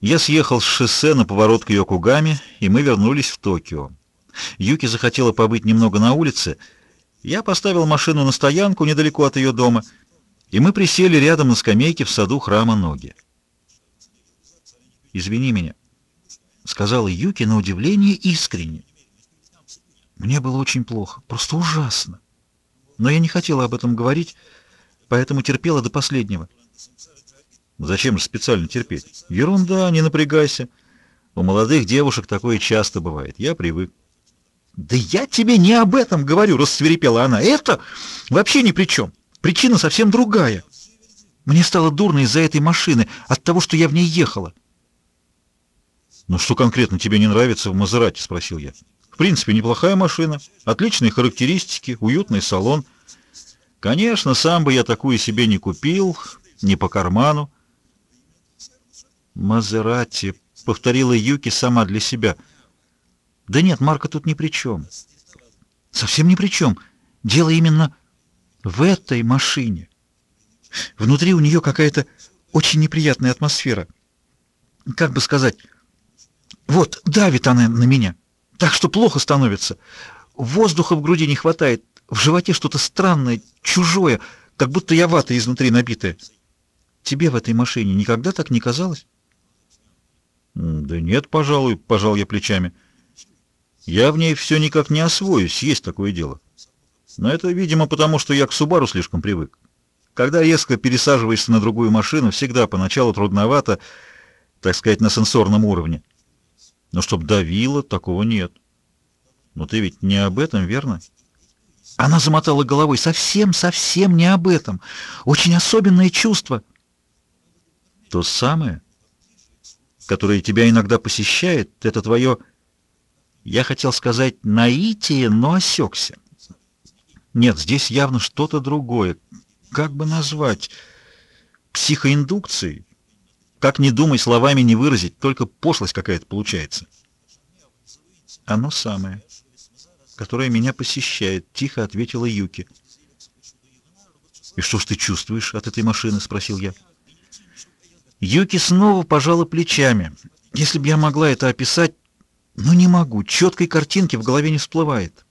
Я съехал с шоссе на поворот к Йокугаме, и мы вернулись в Токио. Юки захотела побыть немного на улице. Я поставил машину на стоянку недалеко от ее дома, и мы присели рядом на скамейке в саду храма Ноги. «Извини меня», — сказала Юки на удивление искренне. Мне было очень плохо, просто ужасно. Но я не хотела об этом говорить, поэтому терпела до последнего. Зачем же специально терпеть? Ерунда, не напрягайся. У молодых девушек такое часто бывает. Я привык. Да я тебе не об этом говорю, рассверепела она. Это вообще ни при чем. Причина совсем другая. Мне стало дурно из-за этой машины, от того, что я в ней ехала. «Ну что конкретно тебе не нравится в Мазерате?» — спросил я. «В принципе, неплохая машина, отличные характеристики, уютный салон. Конечно, сам бы я такую себе не купил, не по карману. «Мазерати», — повторила Юки сама для себя. «Да нет, Марка тут ни при чем. Совсем ни при чем. Дело именно в этой машине. Внутри у нее какая-то очень неприятная атмосфера. Как бы сказать, вот давит она на меня, так что плохо становится. Воздуха в груди не хватает, в животе что-то странное, чужое, как будто я вата изнутри набитая. Тебе в этой машине никогда так не казалось?» «Да нет, пожалуй», — пожал я плечами. «Я в ней все никак не освоюсь, есть такое дело. Но это, видимо, потому что я к Субару слишком привык. Когда резко пересаживаешься на другую машину, всегда поначалу трудновато, так сказать, на сенсорном уровне. Но чтоб давило, такого нет. Но ты ведь не об этом, верно?» Она замотала головой. «Совсем, совсем не об этом. Очень особенное чувство». «То самое?» Которое тебя иногда посещает, это твое, я хотел сказать, наитие, но осекся. Нет, здесь явно что-то другое. Как бы назвать? Психоиндукцией? Как не думай, словами не выразить, только пошлость какая-то получается. Оно самое, которое меня посещает, тихо ответила Юки. «И что ж ты чувствуешь от этой машины?» — спросил я. Юки снова пожала плечами. Если бы я могла это описать, но не могу. Четкой картинки в голове не всплывает.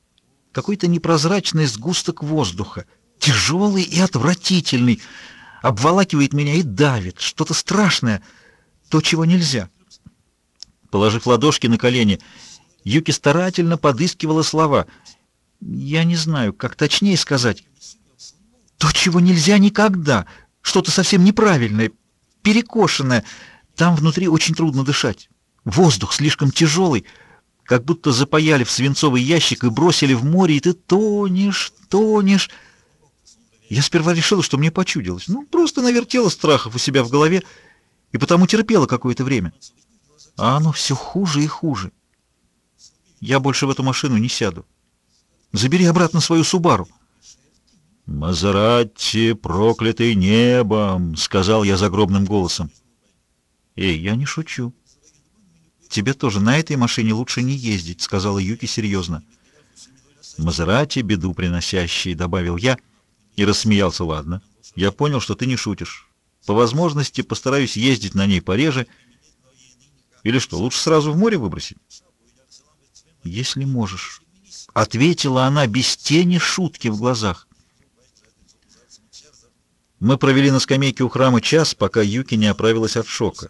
Какой-то непрозрачный сгусток воздуха, тяжелый и отвратительный, обволакивает меня и давит. Что-то страшное, то, чего нельзя. Положив ладошки на колени, Юки старательно подыскивала слова. Я не знаю, как точнее сказать. То, чего нельзя никогда, что-то совсем неправильное, перекошенная. Там внутри очень трудно дышать. Воздух слишком тяжелый, как будто запаяли в свинцовый ящик и бросили в море, и ты тонешь, тонешь. Я сперва решила, что мне почудилось. Ну, просто навертела страхов у себя в голове и потому терпела какое-то время. А оно все хуже и хуже. Я больше в эту машину не сяду. Забери обратно свою Субару. «Мазератти, проклятый небом!» — сказал я загробным голосом. «Эй, я не шучу. Тебе тоже на этой машине лучше не ездить», — сказала Юки серьезно. «Мазератти, беду приносящий», — добавил я и рассмеялся. «Ладно, я понял, что ты не шутишь. По возможности постараюсь ездить на ней пореже. Или что, лучше сразу в море выбросить?» «Если можешь», — ответила она без тени шутки в глазах. Мы провели на скамейке у храма час, пока Юки не оправилась от шока.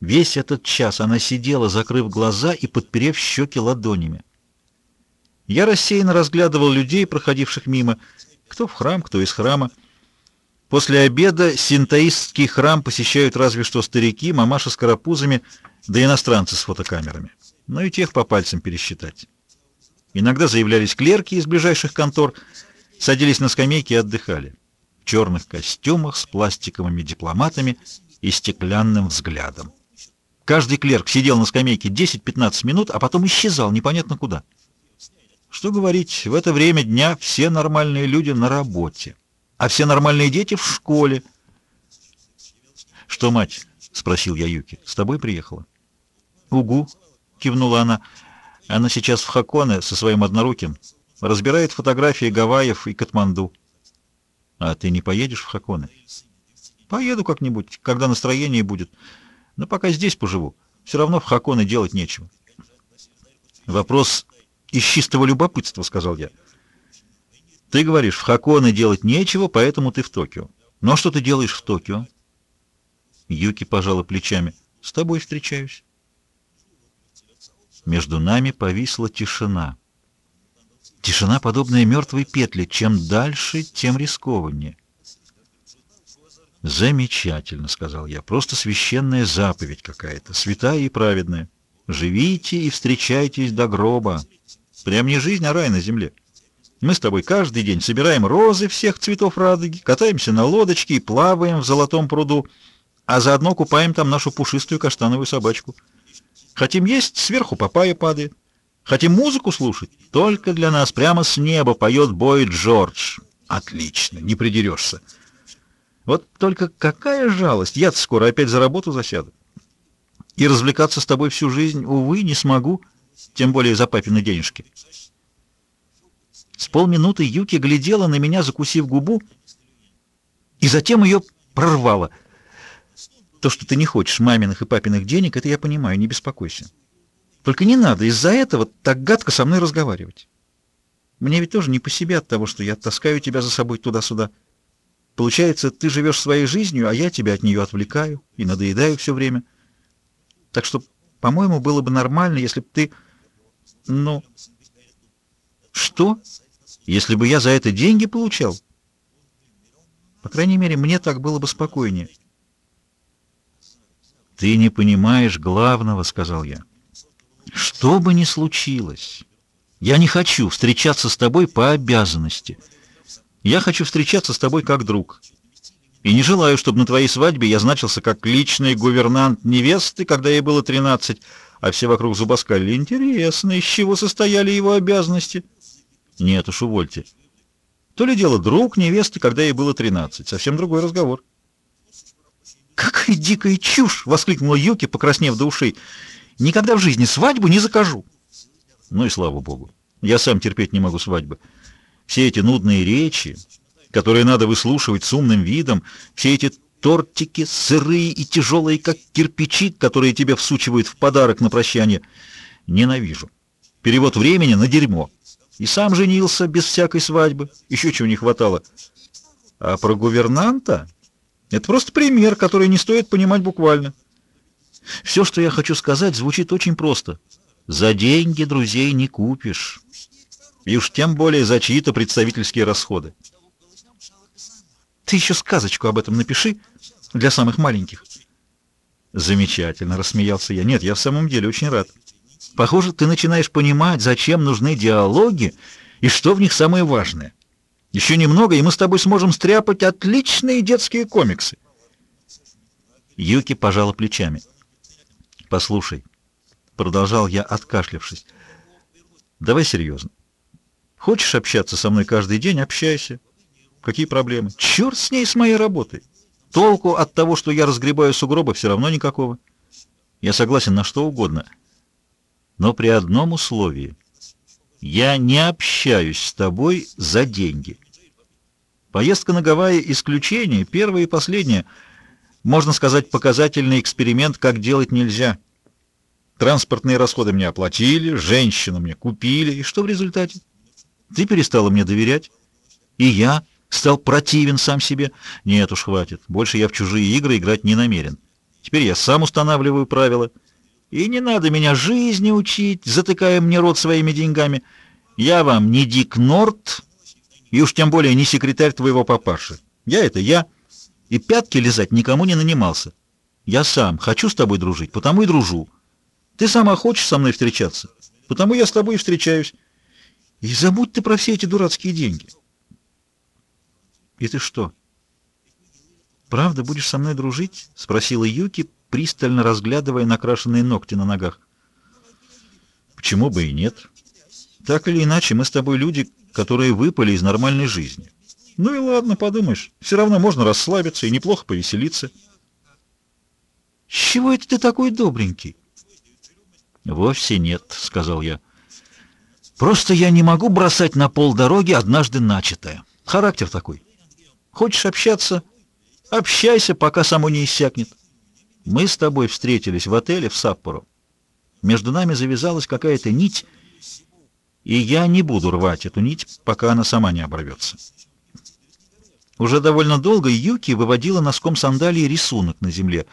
Весь этот час она сидела, закрыв глаза и подперев щеки ладонями. Я рассеянно разглядывал людей, проходивших мимо, кто в храм, кто из храма. После обеда синтоистский храм посещают разве что старики, мамаши с карапузами, да иностранцы с фотокамерами. Но и тех по пальцам пересчитать. Иногда заявлялись клерки из ближайших контор, садились на скамейки и отдыхали черных костюмах с пластиковыми дипломатами и стеклянным взглядом. Каждый клерк сидел на скамейке 10-15 минут, а потом исчезал непонятно куда. Что говорить, в это время дня все нормальные люди на работе, а все нормальные дети в школе. «Что, мать?» — спросил я Юки. «С тобой приехала?» «Угу», — кивнула она. «Она сейчас в Хаконе со своим одноруким. Разбирает фотографии Гавайев и Катманду». А ты не поедешь в Хаконе? Поеду как-нибудь, когда настроение будет. Но пока здесь поживу. Все равно в Хаконе делать нечего. Вопрос из чистого любопытства, сказал я. Ты говоришь, в Хаконе делать нечего, поэтому ты в Токио. Но что ты делаешь в Токио? Юки пожала плечами. С тобой встречаюсь. Между нами повисла тишина. Тишина, подобная мертвой петле. Чем дальше, тем рискованнее. «Замечательно», — сказал я. «Просто священная заповедь какая-то, святая и праведная. Живите и встречайтесь до гроба. Прям не жизнь, а рай на земле. Мы с тобой каждый день собираем розы всех цветов радуги, катаемся на лодочке и плаваем в золотом пруду, а заодно купаем там нашу пушистую каштановую собачку. Хотим есть, сверху папайя падает. Хотим музыку слушать, только для нас прямо с неба поет бой Джордж. Отлично, не придерешься». Вот только какая жалость, я скоро опять за работу засяду. И развлекаться с тобой всю жизнь, увы, не смогу, тем более за папины денежки. С полминуты Юки глядела на меня, закусив губу, и затем ее прорвало. То, что ты не хочешь маминых и папиных денег, это я понимаю, не беспокойся. Только не надо из-за этого так гадко со мной разговаривать. Мне ведь тоже не по себе от того, что я таскаю тебя за собой туда-сюда. Получается, ты живешь своей жизнью, а я тебя от нее отвлекаю и надоедаю все время. Так что, по-моему, было бы нормально, если бы ты... Ну... Что? Если бы я за это деньги получал? По крайней мере, мне так было бы спокойнее. «Ты не понимаешь главного», — сказал я. «Что бы ни случилось, я не хочу встречаться с тобой по обязанности». Я хочу встречаться с тобой как друг. И не желаю, чтобы на твоей свадьбе я значился как личный гувернант невесты, когда ей было 13, а все вокруг зубоскалили. Интересно, из чего состояли его обязанности? Нет уж, увольте. То ли дело друг невесты, когда ей было 13. Совсем другой разговор. «Какая дикая чушь!» — воскликнула Юки, покраснев до ушей. «Никогда в жизни свадьбу не закажу». Ну и слава богу. Я сам терпеть не могу свадьбы. Все эти нудные речи, которые надо выслушивать с умным видом, все эти тортики, сырые и тяжелые, как кирпичи, которые тебе всучивают в подарок на прощание, ненавижу. Перевод времени на дерьмо. И сам женился без всякой свадьбы. Еще чего не хватало. А про гувернанта — это просто пример, который не стоит понимать буквально. Все, что я хочу сказать, звучит очень просто. За деньги друзей не купишь и уж тем более за чьи-то представительские расходы. Ты еще сказочку об этом напиши для самых маленьких. Замечательно, рассмеялся я. Нет, я в самом деле очень рад. Похоже, ты начинаешь понимать, зачем нужны диалоги и что в них самое важное. Еще немного, и мы с тобой сможем стряпать отличные детские комиксы. Юки пожала плечами. «Послушай», — продолжал я, откашлявшись, — «давай серьезно. Хочешь общаться со мной каждый день — общайся. Какие проблемы? Черт с ней, с моей работой. Толку от того, что я разгребаю сугробы, все равно никакого. Я согласен на что угодно. Но при одном условии. Я не общаюсь с тобой за деньги. Поездка на Гавайи — исключение, первое и последнее. Можно сказать, показательный эксперимент, как делать нельзя. Транспортные расходы мне оплатили, женщину мне купили, и что в результате? Ты перестала мне доверять, и я стал противен сам себе. Нет уж, хватит. Больше я в чужие игры играть не намерен. Теперь я сам устанавливаю правила. И не надо меня жизни учить, затыкая мне рот своими деньгами. Я вам не Дик Норт, и уж тем более не секретарь твоего папаши. Я — это я, и пятки лизать никому не нанимался. Я сам хочу с тобой дружить, потому и дружу. Ты сама хочешь со мной встречаться, потому я с тобой и встречаюсь. И забудь ты про все эти дурацкие деньги. И ты что, правда будешь со мной дружить? Спросила Юки, пристально разглядывая накрашенные ногти на ногах. Почему бы и нет? Так или иначе, мы с тобой люди, которые выпали из нормальной жизни. Ну и ладно, подумаешь. Все равно можно расслабиться и неплохо повеселиться. Чего это ты такой добренький? Вовсе нет, сказал я. Просто я не могу бросать на пол дороги однажды начатое. Характер такой. Хочешь общаться? Общайся, пока само не иссякнет. Мы с тобой встретились в отеле в Саппоро. Между нами завязалась какая-то нить, и я не буду рвать эту нить, пока она сама не оборвется. Уже довольно долго Юки выводила носком сандалии рисунок на земле.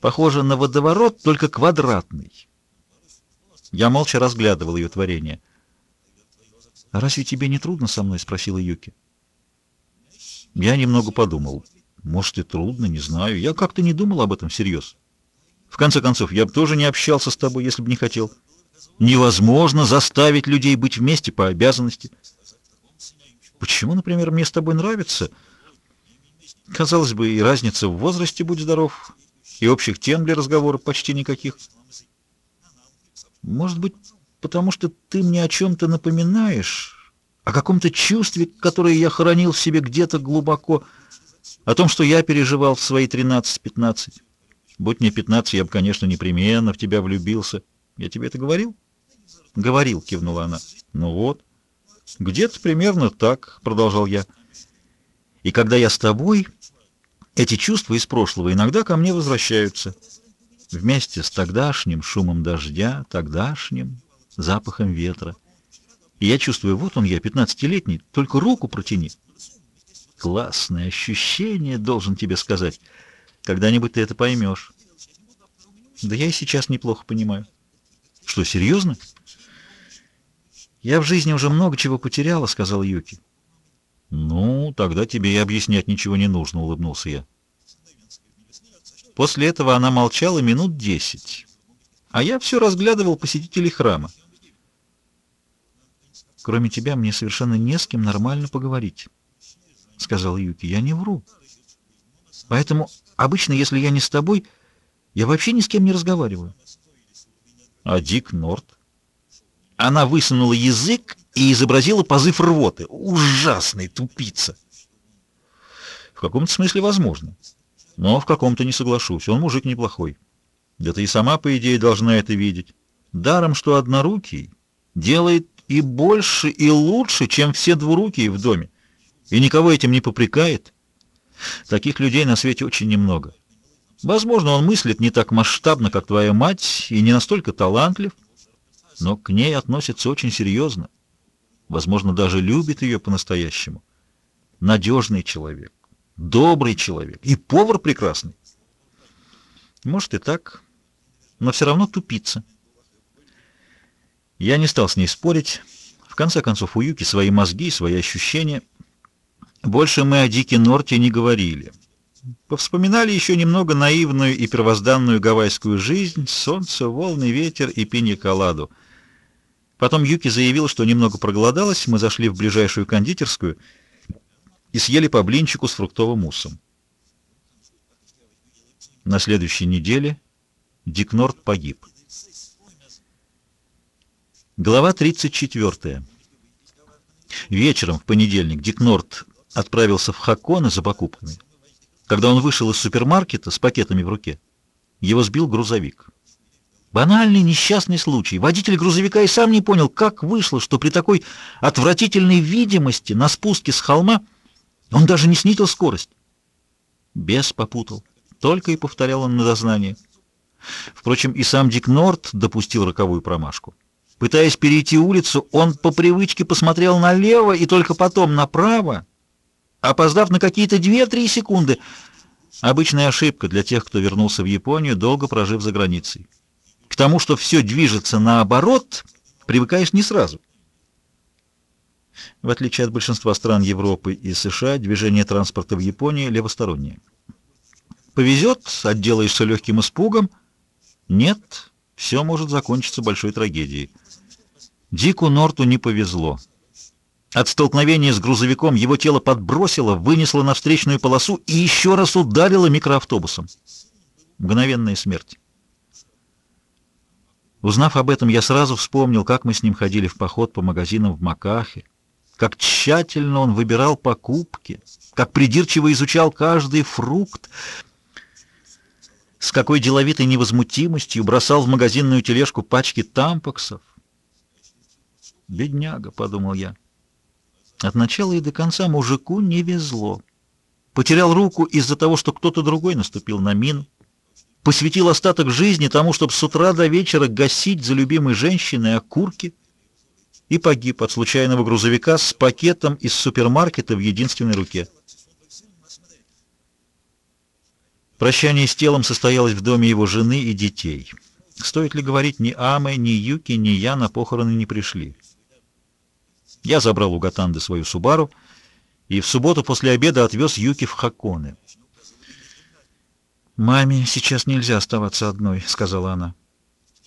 Похоже на водоворот, только квадратный. Я молча разглядывал ее творение. «А разве тебе не трудно со мной?» — спросила Юки. Я немного подумал. Может, и трудно, не знаю. Я как-то не думал об этом всерьез. В конце концов, я бы тоже не общался с тобой, если бы не хотел. Невозможно заставить людей быть вместе по обязанности. Почему, например, мне с тобой нравится? Казалось бы, и разница в возрасте, будь здоров, и общих тем для разговора почти никаких. Может быть, потому что ты мне о чем-то напоминаешь, о каком-то чувстве, которое я хоронил в себе где-то глубоко, о том, что я переживал в свои 13-15. Будь мне 15, я бы, конечно, непременно в тебя влюбился. Я тебе это говорил? Говорил, кивнула она. Ну вот. Где-то примерно так, продолжал я. И когда я с тобой, эти чувства из прошлого иногда ко мне возвращаются. Вместе с тогдашним шумом дождя, тогдашним запахом ветра. И я чувствую, вот он я, пятнадцатилетний, только руку протяни. Классное ощущение, должен тебе сказать. Когда-нибудь ты это поймешь. Да я и сейчас неплохо понимаю. Что, серьезно? Я в жизни уже много чего потеряла, сказал Юки. Ну, тогда тебе и объяснять ничего не нужно, улыбнулся я. После этого она молчала минут десять, а я все разглядывал посетителей храма. Кроме тебя мне совершенно не с кем нормально поговорить, сказал Юки. Я не вру. Поэтому обычно, если я не с тобой, я вообще ни с кем не разговариваю. А Дик Норт? Она высунула язык и изобразила позыв рвоты. Ужасный тупица. В каком-то смысле возможно. Но в каком-то не соглашусь. Он мужик неплохой. Да ты и сама, по идее, должна это видеть. Даром, что однорукий делает и больше, и лучше, чем все двурукие в доме. И никого этим не попрекает. Таких людей на свете очень немного. Возможно, он мыслит не так масштабно, как твоя мать, и не настолько талантлив, но к ней относится очень серьезно. Возможно, даже любит ее по-настоящему. Надежный человек, добрый человек и повар прекрасный. Может и так, но все равно тупица. Я не стал с ней спорить. В конце концов, у Юки свои мозги, свои ощущения — больше мы о Дике Норте не говорили. Повспоминали еще немного наивную и первозданную гавайскую жизнь, солнце, волны, ветер и пинья-коладу. Потом Юки заявил, что немного проголодалась, мы зашли в ближайшую кондитерскую и съели по блинчику с фруктовым муссом. На следующей неделе Дик Норт погиб. Глава 34. Вечером в понедельник Дик Норт отправился в Хаконе за покупками. Когда он вышел из супермаркета с пакетами в руке, его сбил грузовик. Банальный несчастный случай. Водитель грузовика и сам не понял, как вышло, что при такой отвратительной видимости на спуске с холма он даже не снизил скорость. Бес попутал. Только и повторял он на дознании. Впрочем, и сам Дик Норт допустил роковую промашку. Пытаясь перейти улицу, он по привычке посмотрел налево и только потом направо, опоздав на какие-то 2-3 секунды. Обычная ошибка для тех, кто вернулся в Японию, долго прожив за границей. К тому, что все движется наоборот, привыкаешь не сразу. В отличие от большинства стран Европы и США, движение транспорта в Японии левостороннее. Повезет, отделаешься легким испугом. Нет, все может закончиться большой трагедией. Дику Норту не повезло. От столкновения с грузовиком его тело подбросило, вынесло на встречную полосу и еще раз ударило микроавтобусом. Мгновенная смерть. Узнав об этом, я сразу вспомнил, как мы с ним ходили в поход по магазинам в Макахе, как тщательно он выбирал покупки, как придирчиво изучал каждый фрукт, с какой деловитой невозмутимостью бросал в магазинную тележку пачки тампоксов. «Бедняга», — подумал я. От начала и до конца мужику не везло. Потерял руку из-за того, что кто-то другой наступил на мину. Посвятил остаток жизни тому, чтобы с утра до вечера гасить за любимой женщиной окурки, и погиб от случайного грузовика с пакетом из супермаркета в единственной руке. Прощание с телом состоялось в доме его жены и детей. Стоит ли говорить, ни Аме, ни Юки, ни я на похороны не пришли. Я забрал у Гатанды свою Субару и в субботу после обеда отвез Юки в Хаконе. «Маме сейчас нельзя оставаться одной», — сказала она.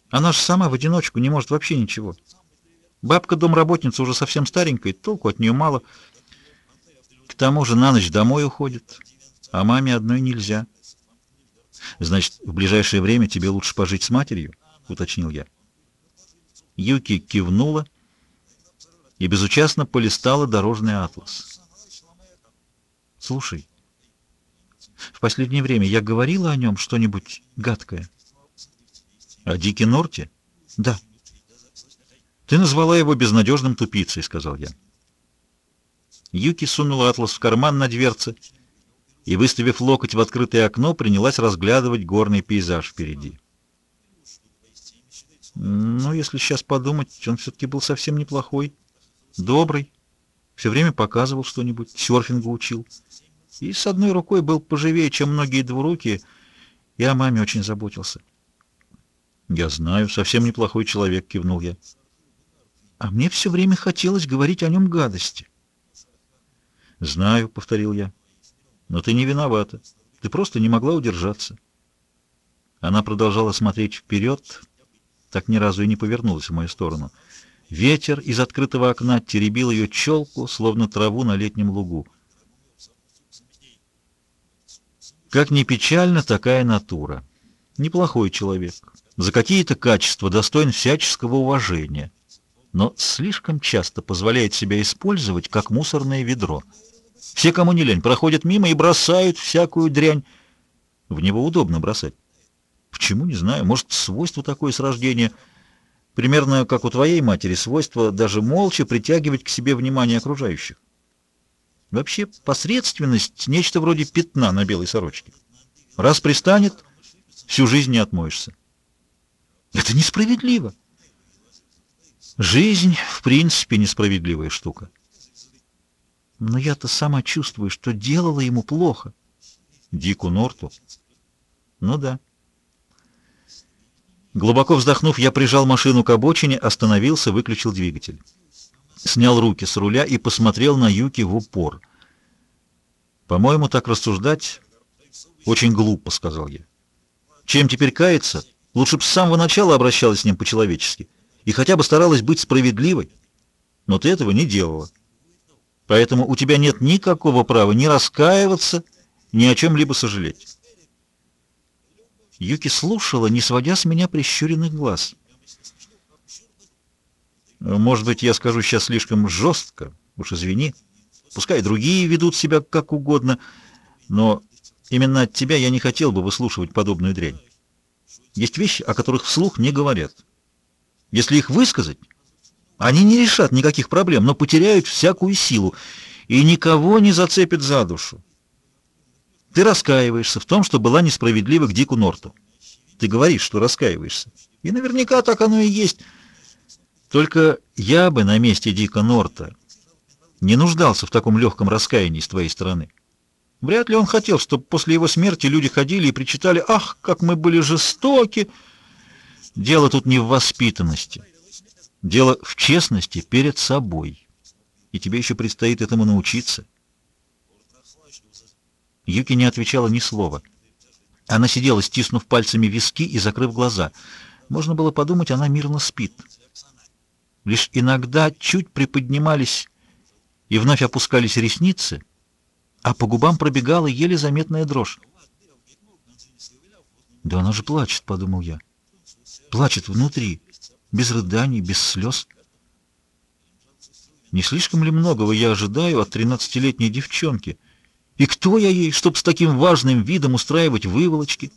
«Она же сама в одиночку не может вообще ничего. Бабка-домработница уже совсем старенькая, толку от нее мало. К тому же на ночь домой уходит, а маме одной нельзя». «Значит, в ближайшее время тебе лучше пожить с матерью?» — уточнил я. Юки кивнула и безучастно полистала дорожный атлас. «Слушай, в последнее время я говорила о нем что-нибудь гадкое?» «О Дике Норте?» «Да». «Ты назвала его безнадежным тупицей», — сказал я. Юки сунула атлас в карман на дверце и, выставив локоть в открытое окно, принялась разглядывать горный пейзаж впереди. Ну, если сейчас подумать, он все-таки был совсем неплохой, добрый, все время показывал что-нибудь, серфингу учил. И с одной рукой был поживее, чем многие двуруки, и о маме очень заботился. «Я знаю, совсем неплохой человек», — кивнул я. «А мне все время хотелось говорить о нем гадости». «Знаю», — повторил я. Но ты не виновата. Ты просто не могла удержаться. Она продолжала смотреть вперед, так ни разу и не повернулась в мою сторону. Ветер из открытого окна теребил ее челку, словно траву на летнем лугу. Как ни печально такая натура. Неплохой человек. За какие-то качества достоин всяческого уважения. Но слишком часто позволяет себя использовать, как мусорное ведро — все, кому не лень, проходят мимо и бросают всякую дрянь. В него удобно бросать. Почему, не знаю. Может, свойство такое с рождения. Примерно как у твоей матери, свойство даже молча притягивать к себе внимание окружающих. Вообще, посредственность — нечто вроде пятна на белой сорочке. Раз пристанет, всю жизнь не отмоешься. Это несправедливо. Жизнь, в принципе, несправедливая штука. Но я-то сама чувствую, что делала ему плохо. Дику Норту? Ну да. Глубоко вздохнув, я прижал машину к обочине, остановился, выключил двигатель. Снял руки с руля и посмотрел на Юки в упор. «По-моему, так рассуждать очень глупо», — сказал я. «Чем теперь каяться? Лучше бы с самого начала обращалась с ним по-человечески и хотя бы старалась быть справедливой. Но ты этого не делала». Поэтому у тебя нет никакого права ни раскаиваться, ни о чем-либо сожалеть. Юки слушала, не сводя с меня прищуренных глаз. Может быть, я скажу сейчас слишком жестко, уж извини. Пускай другие ведут себя как угодно, но именно от тебя я не хотел бы выслушивать подобную дрянь. Есть вещи, о которых вслух не говорят. Если их высказать, они не решат никаких проблем, но потеряют всякую силу и никого не зацепят за душу. Ты раскаиваешься в том, что была несправедлива к Дику Норту. Ты говоришь, что раскаиваешься. И наверняка так оно и есть. Только я бы на месте Дика Норта не нуждался в таком легком раскаянии с твоей стороны. Вряд ли он хотел, чтобы после его смерти люди ходили и причитали «Ах, как мы были жестоки!» Дело тут не в воспитанности. Дело в честности перед собой. И тебе еще предстоит этому научиться. Юки не отвечала ни слова. Она сидела, стиснув пальцами виски и закрыв глаза. Можно было подумать, она мирно спит. Лишь иногда чуть приподнимались и вновь опускались ресницы, а по губам пробегала еле заметная дрожь. «Да она же плачет», — подумал я. «Плачет внутри» без рыданий, без слез. Не слишком ли многого я ожидаю от тринадцатилетней девчонки? И кто я ей, чтобы с таким важным видом устраивать выволочки?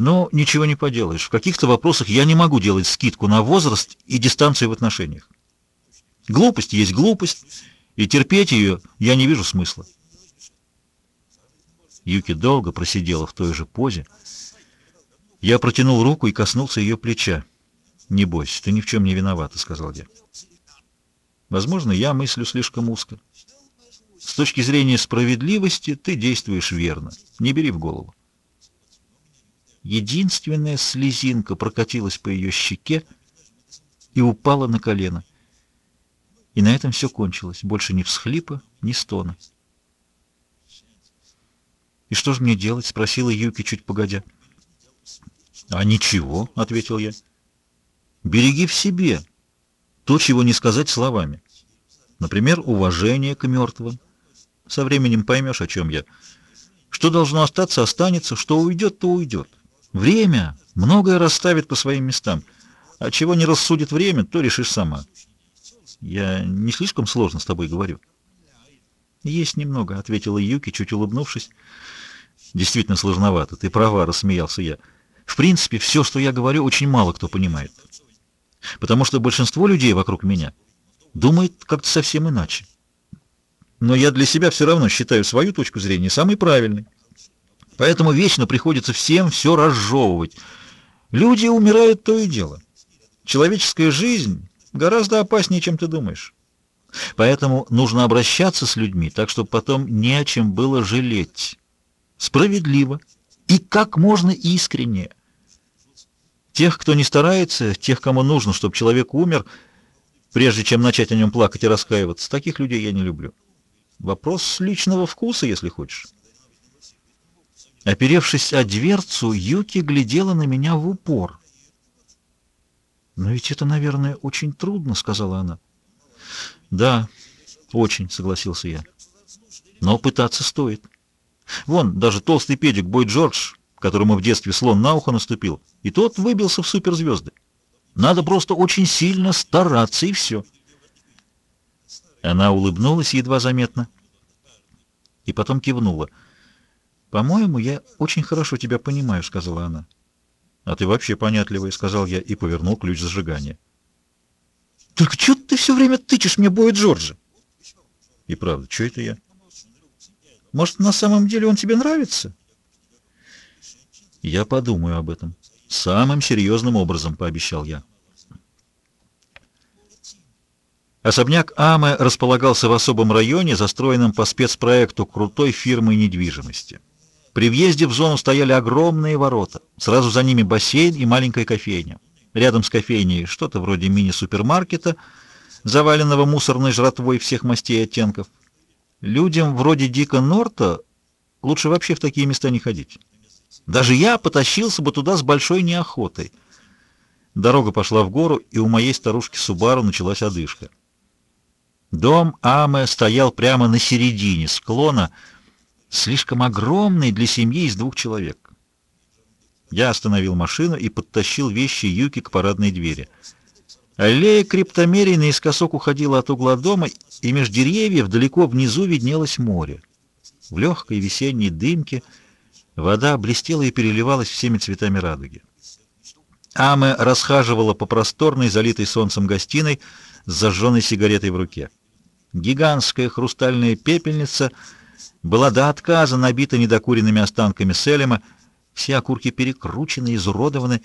Но ничего не поделаешь. В каких-то вопросах я не могу делать скидку на возраст и дистанцию в отношениях. Глупость есть глупость, и терпеть ее я не вижу смысла. Юки долго просидела в той же позе. Я протянул руку и коснулся ее плеча. «Не бойся, ты ни в чем не виновата», — сказал я. «Возможно, я мыслю слишком узко. С точки зрения справедливости ты действуешь верно. Не бери в голову». Единственная слезинка прокатилась по ее щеке и упала на колено. И на этом все кончилось. Больше ни всхлипа, ни стона. «И что же мне делать?» — спросила Юки чуть погодя. «А ничего», — ответил я. «Береги в себе то, чего не сказать словами. Например, уважение к мертвым. Со временем поймешь, о чем я. Что должно остаться, останется, что уйдет, то уйдет. Время многое расставит по своим местам, а чего не рассудит время, то решишь сама. Я не слишком сложно с тобой говорю». «Есть немного», — ответила Юки, чуть улыбнувшись. Действительно сложновато. Ты права, рассмеялся я. В принципе, все, что я говорю, очень мало кто понимает. Потому что большинство людей вокруг меня думает как-то совсем иначе. Но я для себя все равно считаю свою точку зрения самой правильной. Поэтому вечно приходится всем все разжевывать. Люди умирают, то и дело. Человеческая жизнь гораздо опаснее, чем ты думаешь. Поэтому нужно обращаться с людьми так, чтобы потом не о чем было жалеть справедливо и как можно искреннее. Тех, кто не старается, тех, кому нужно, чтобы человек умер, прежде чем начать о нем плакать и раскаиваться, таких людей я не люблю. Вопрос личного вкуса, если хочешь. Оперевшись о дверцу, Юки глядела на меня в упор. «Но ведь это, наверное, очень трудно», — сказала она. «Да, очень», — согласился я. «Но пытаться стоит». Вон, даже толстый педик Бой Джордж, которому в детстве слон на ухо наступил, и тот выбился в суперзвезды. Надо просто очень сильно стараться, и все. Она улыбнулась едва заметно и потом кивнула. «По-моему, я очень хорошо тебя понимаю», — сказала она. «А ты вообще понятливый», — сказал я и повернул ключ зажигания. «Только что ты все время тычешь мне Боя Джорджа?» «И правда, что это я?» Может, на самом деле он тебе нравится? Я подумаю об этом. Самым серьезным образом, пообещал я. Особняк Аме располагался в особом районе, застроенном по спецпроекту крутой фирмы недвижимости. При въезде в зону стояли огромные ворота. Сразу за ними бассейн и маленькая кофейня. Рядом с кофейней что-то вроде мини-супермаркета, заваленного мусорной жратвой всех мастей и оттенков. Людям вроде Дика Норта лучше вообще в такие места не ходить. Даже я потащился бы туда с большой неохотой. Дорога пошла в гору, и у моей старушки Субару началась одышка. Дом Аме стоял прямо на середине склона, слишком огромный для семьи из двух человек. Я остановил машину и подтащил вещи Юки к парадной двери — Аллея криптомерий наискосок уходила от угла дома, и меж деревьев далеко внизу виднелось море. В легкой весенней дымке вода блестела и переливалась всеми цветами радуги. Аме расхаживала по просторной, залитой солнцем гостиной с зажженной сигаретой в руке. Гигантская хрустальная пепельница была до отказа набита недокуренными останками Селема, все окурки перекручены, изуродованы,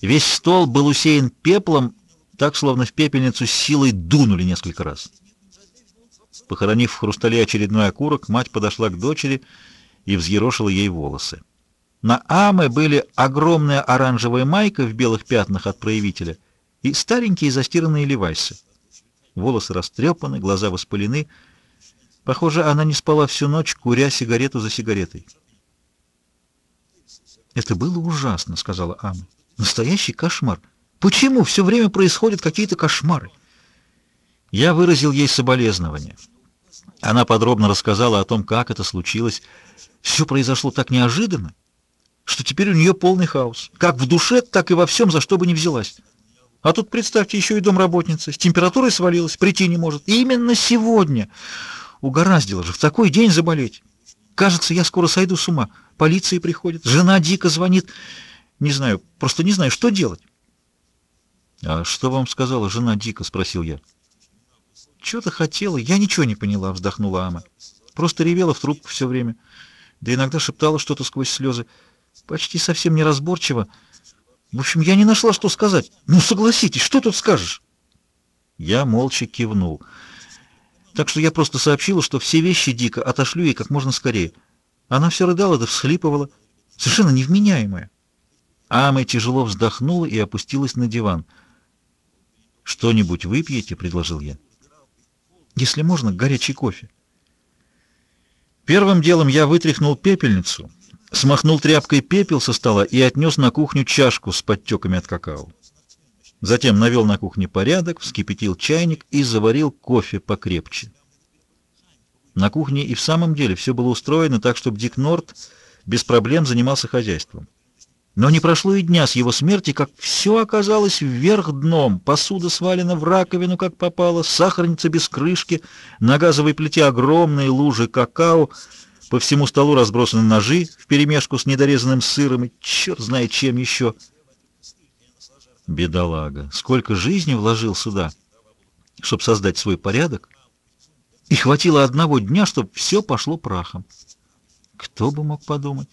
весь стол был усеян пеплом, так, словно в пепельницу с силой дунули несколько раз. Похоронив в хрустале очередной окурок, мать подошла к дочери и взъерошила ей волосы. На Аме были огромная оранжевая майка в белых пятнах от проявителя и старенькие застиранные левайсы. Волосы растрепаны, глаза воспалены. Похоже, она не спала всю ночь, куря сигарету за сигаретой. «Это было ужасно», — сказала Аме. «Настоящий кошмар. Почему все время происходят какие-то кошмары? Я выразил ей соболезнование. Она подробно рассказала о том, как это случилось. Все произошло так неожиданно, что теперь у нее полный хаос. Как в душе, так и во всем, за что бы ни взялась. А тут, представьте, еще и домработница. С температурой свалилась, прийти не может. И именно сегодня. Угораздило же в такой день заболеть. Кажется, я скоро сойду с ума. Полиция приходит, жена дико звонит. Не знаю, просто не знаю, что делать. «А что вам сказала жена Дика?» — спросил я. «Что-то хотела. Я ничего не поняла», — вздохнула Ама. «Просто ревела в трубку все время. да иногда шептала что-то сквозь слезы, почти совсем неразборчиво. В общем, я не нашла, что сказать. Ну, согласитесь, что тут скажешь? Я молча кивнул. Так что я просто сообщила, что все вещи дико отошлю ей как можно скорее. Она все рыдала да всхлипывала, совершенно невменяемая. Ама тяжело вздохнула и опустилась на диван. «Что-нибудь выпьете?» — предложил я. «Если можно, горячий кофе». Первым делом я вытряхнул пепельницу, смахнул тряпкой пепел со стола и отнес на кухню чашку с подтеками от какао. Затем навел на кухне порядок, вскипятил чайник и заварил кофе покрепче. На кухне и в самом деле все было устроено так, чтобы Дик Норт без проблем занимался хозяйством. Но не прошло и дня с его смерти, как все оказалось вверх дном. Посуда свалена в раковину, как попало, сахарница без крышки, на газовой плите огромные лужи какао, по всему столу разбросаны ножи вперемешку с недорезанным сыром и черт знает чем еще. Бедолага, сколько жизни вложил сюда, чтобы создать свой порядок, и хватило одного дня, чтобы все пошло прахом. Кто бы мог подумать?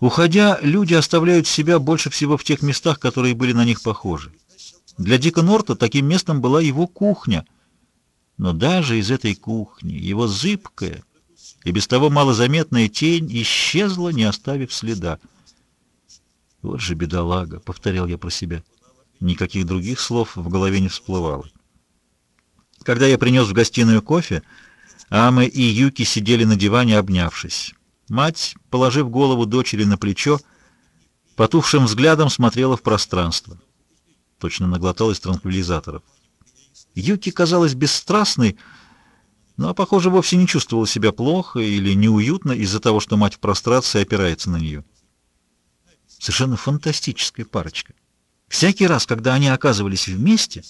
Уходя, люди оставляют себя больше всего в тех местах, которые были на них похожи. Для Дика Норта таким местом была его кухня. Но даже из этой кухни его зыбкая и без того малозаметная тень исчезла, не оставив следа. «Вот же бедолага!» — повторял я про себя. Никаких других слов в голове не всплывало. Когда я принес в гостиную кофе, Ама и Юки сидели на диване, обнявшись. Мать, положив голову дочери на плечо, потухшим взглядом смотрела в пространство. Точно наглоталась транквилизаторов. Юки казалась бесстрастной, но, похоже, вовсе не чувствовала себя плохо или неуютно из-за того, что мать в прострации опирается на нее. Совершенно фантастическая парочка. Всякий раз, когда они оказывались вместе,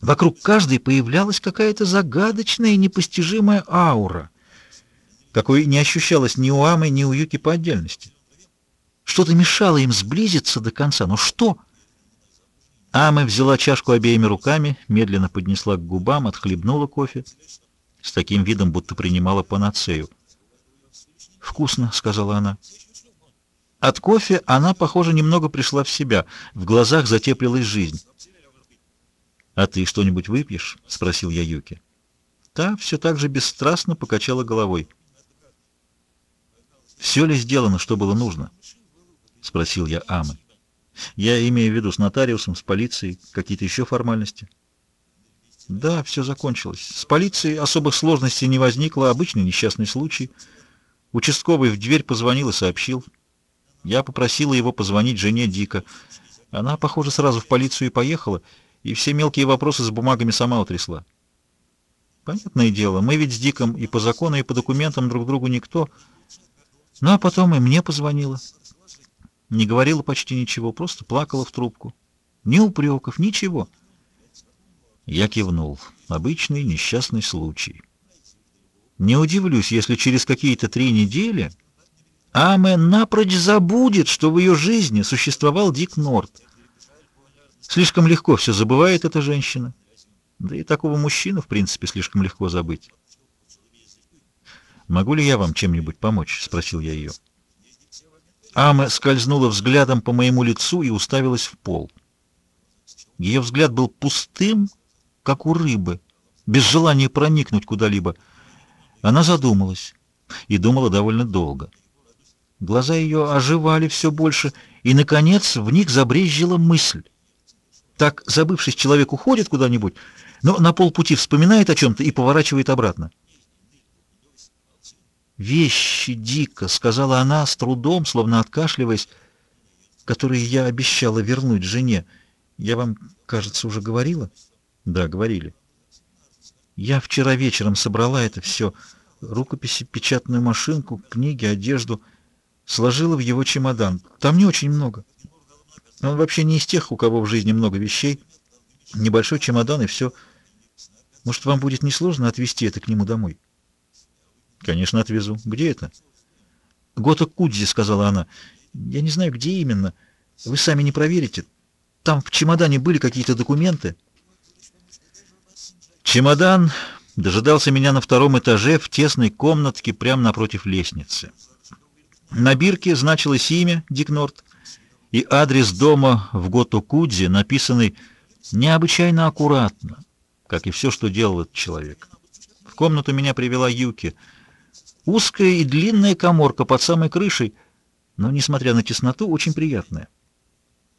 вокруг каждой появлялась какая-то загадочная и непостижимая аура — какой не ощущалось ни у Амы, ни у Юки по отдельности. Что-то мешало им сблизиться до конца. Но что? Ама взяла чашку обеими руками, медленно поднесла к губам, отхлебнула кофе, с таким видом, будто принимала панацею. «Вкусно», — сказала она. От кофе она, похоже, немного пришла в себя. В глазах затеплилась жизнь. «А ты что-нибудь выпьешь?» — спросил я Юки. Та все так же бесстрастно покачала головой. «Все ли сделано, что было нужно?» — спросил я Амы. «Я имею в виду с нотариусом, с полицией, какие-то еще формальности?» «Да, все закончилось. С полицией особых сложностей не возникло, обычный несчастный случай. Участковый в дверь позвонил и сообщил. Я попросила его позвонить жене Дика. Она, похоже, сразу в полицию и поехала, и все мелкие вопросы с бумагами сама утрясла. Понятное дело, мы ведь с Диком и по закону, и по документам друг другу никто...» Ну, а потом и мне позвонила. Не говорила почти ничего, просто плакала в трубку. Ни упреков, ничего. Я кивнул. Обычный несчастный случай. Не удивлюсь, если через какие-то три недели Аме напрочь забудет, что в ее жизни существовал Дик Норт. Слишком легко все забывает эта женщина. Да и такого мужчину, в принципе, слишком легко забыть. «Могу ли я вам чем-нибудь помочь?» — спросил я ее. Ама скользнула взглядом по моему лицу и уставилась в пол. Ее взгляд был пустым, как у рыбы, без желания проникнуть куда-либо. Она задумалась и думала довольно долго. Глаза ее оживали все больше, и, наконец, в них забрезжила мысль. Так, забывшись, человек уходит куда-нибудь, но на полпути вспоминает о чем-то и поворачивает обратно. «Вещи, дико!» — сказала она с трудом, словно откашливаясь, которые я обещала вернуть жене. Я вам, кажется, уже говорила? Да, говорили. Я вчера вечером собрала это все. Рукописи, печатную машинку, книги, одежду. Сложила в его чемодан. Там не очень много. Он вообще не из тех, у кого в жизни много вещей. Небольшой чемодан и все. Может, вам будет несложно отвезти это к нему домой? Конечно, отвезу. Где это? Гота Кудзи, сказала она. Я не знаю, где именно. Вы сами не проверите. Там в чемодане были какие-то документы. Чемодан дожидался меня на втором этаже в тесной комнатке прямо напротив лестницы. На бирке значилось имя Дик Норт и адрес дома в Готокудзе, написанный необычайно аккуратно, как и все, что делал этот человек. В комнату меня привела Юки. Узкая и длинная коморка под самой крышей, но, несмотря на тесноту, очень приятная.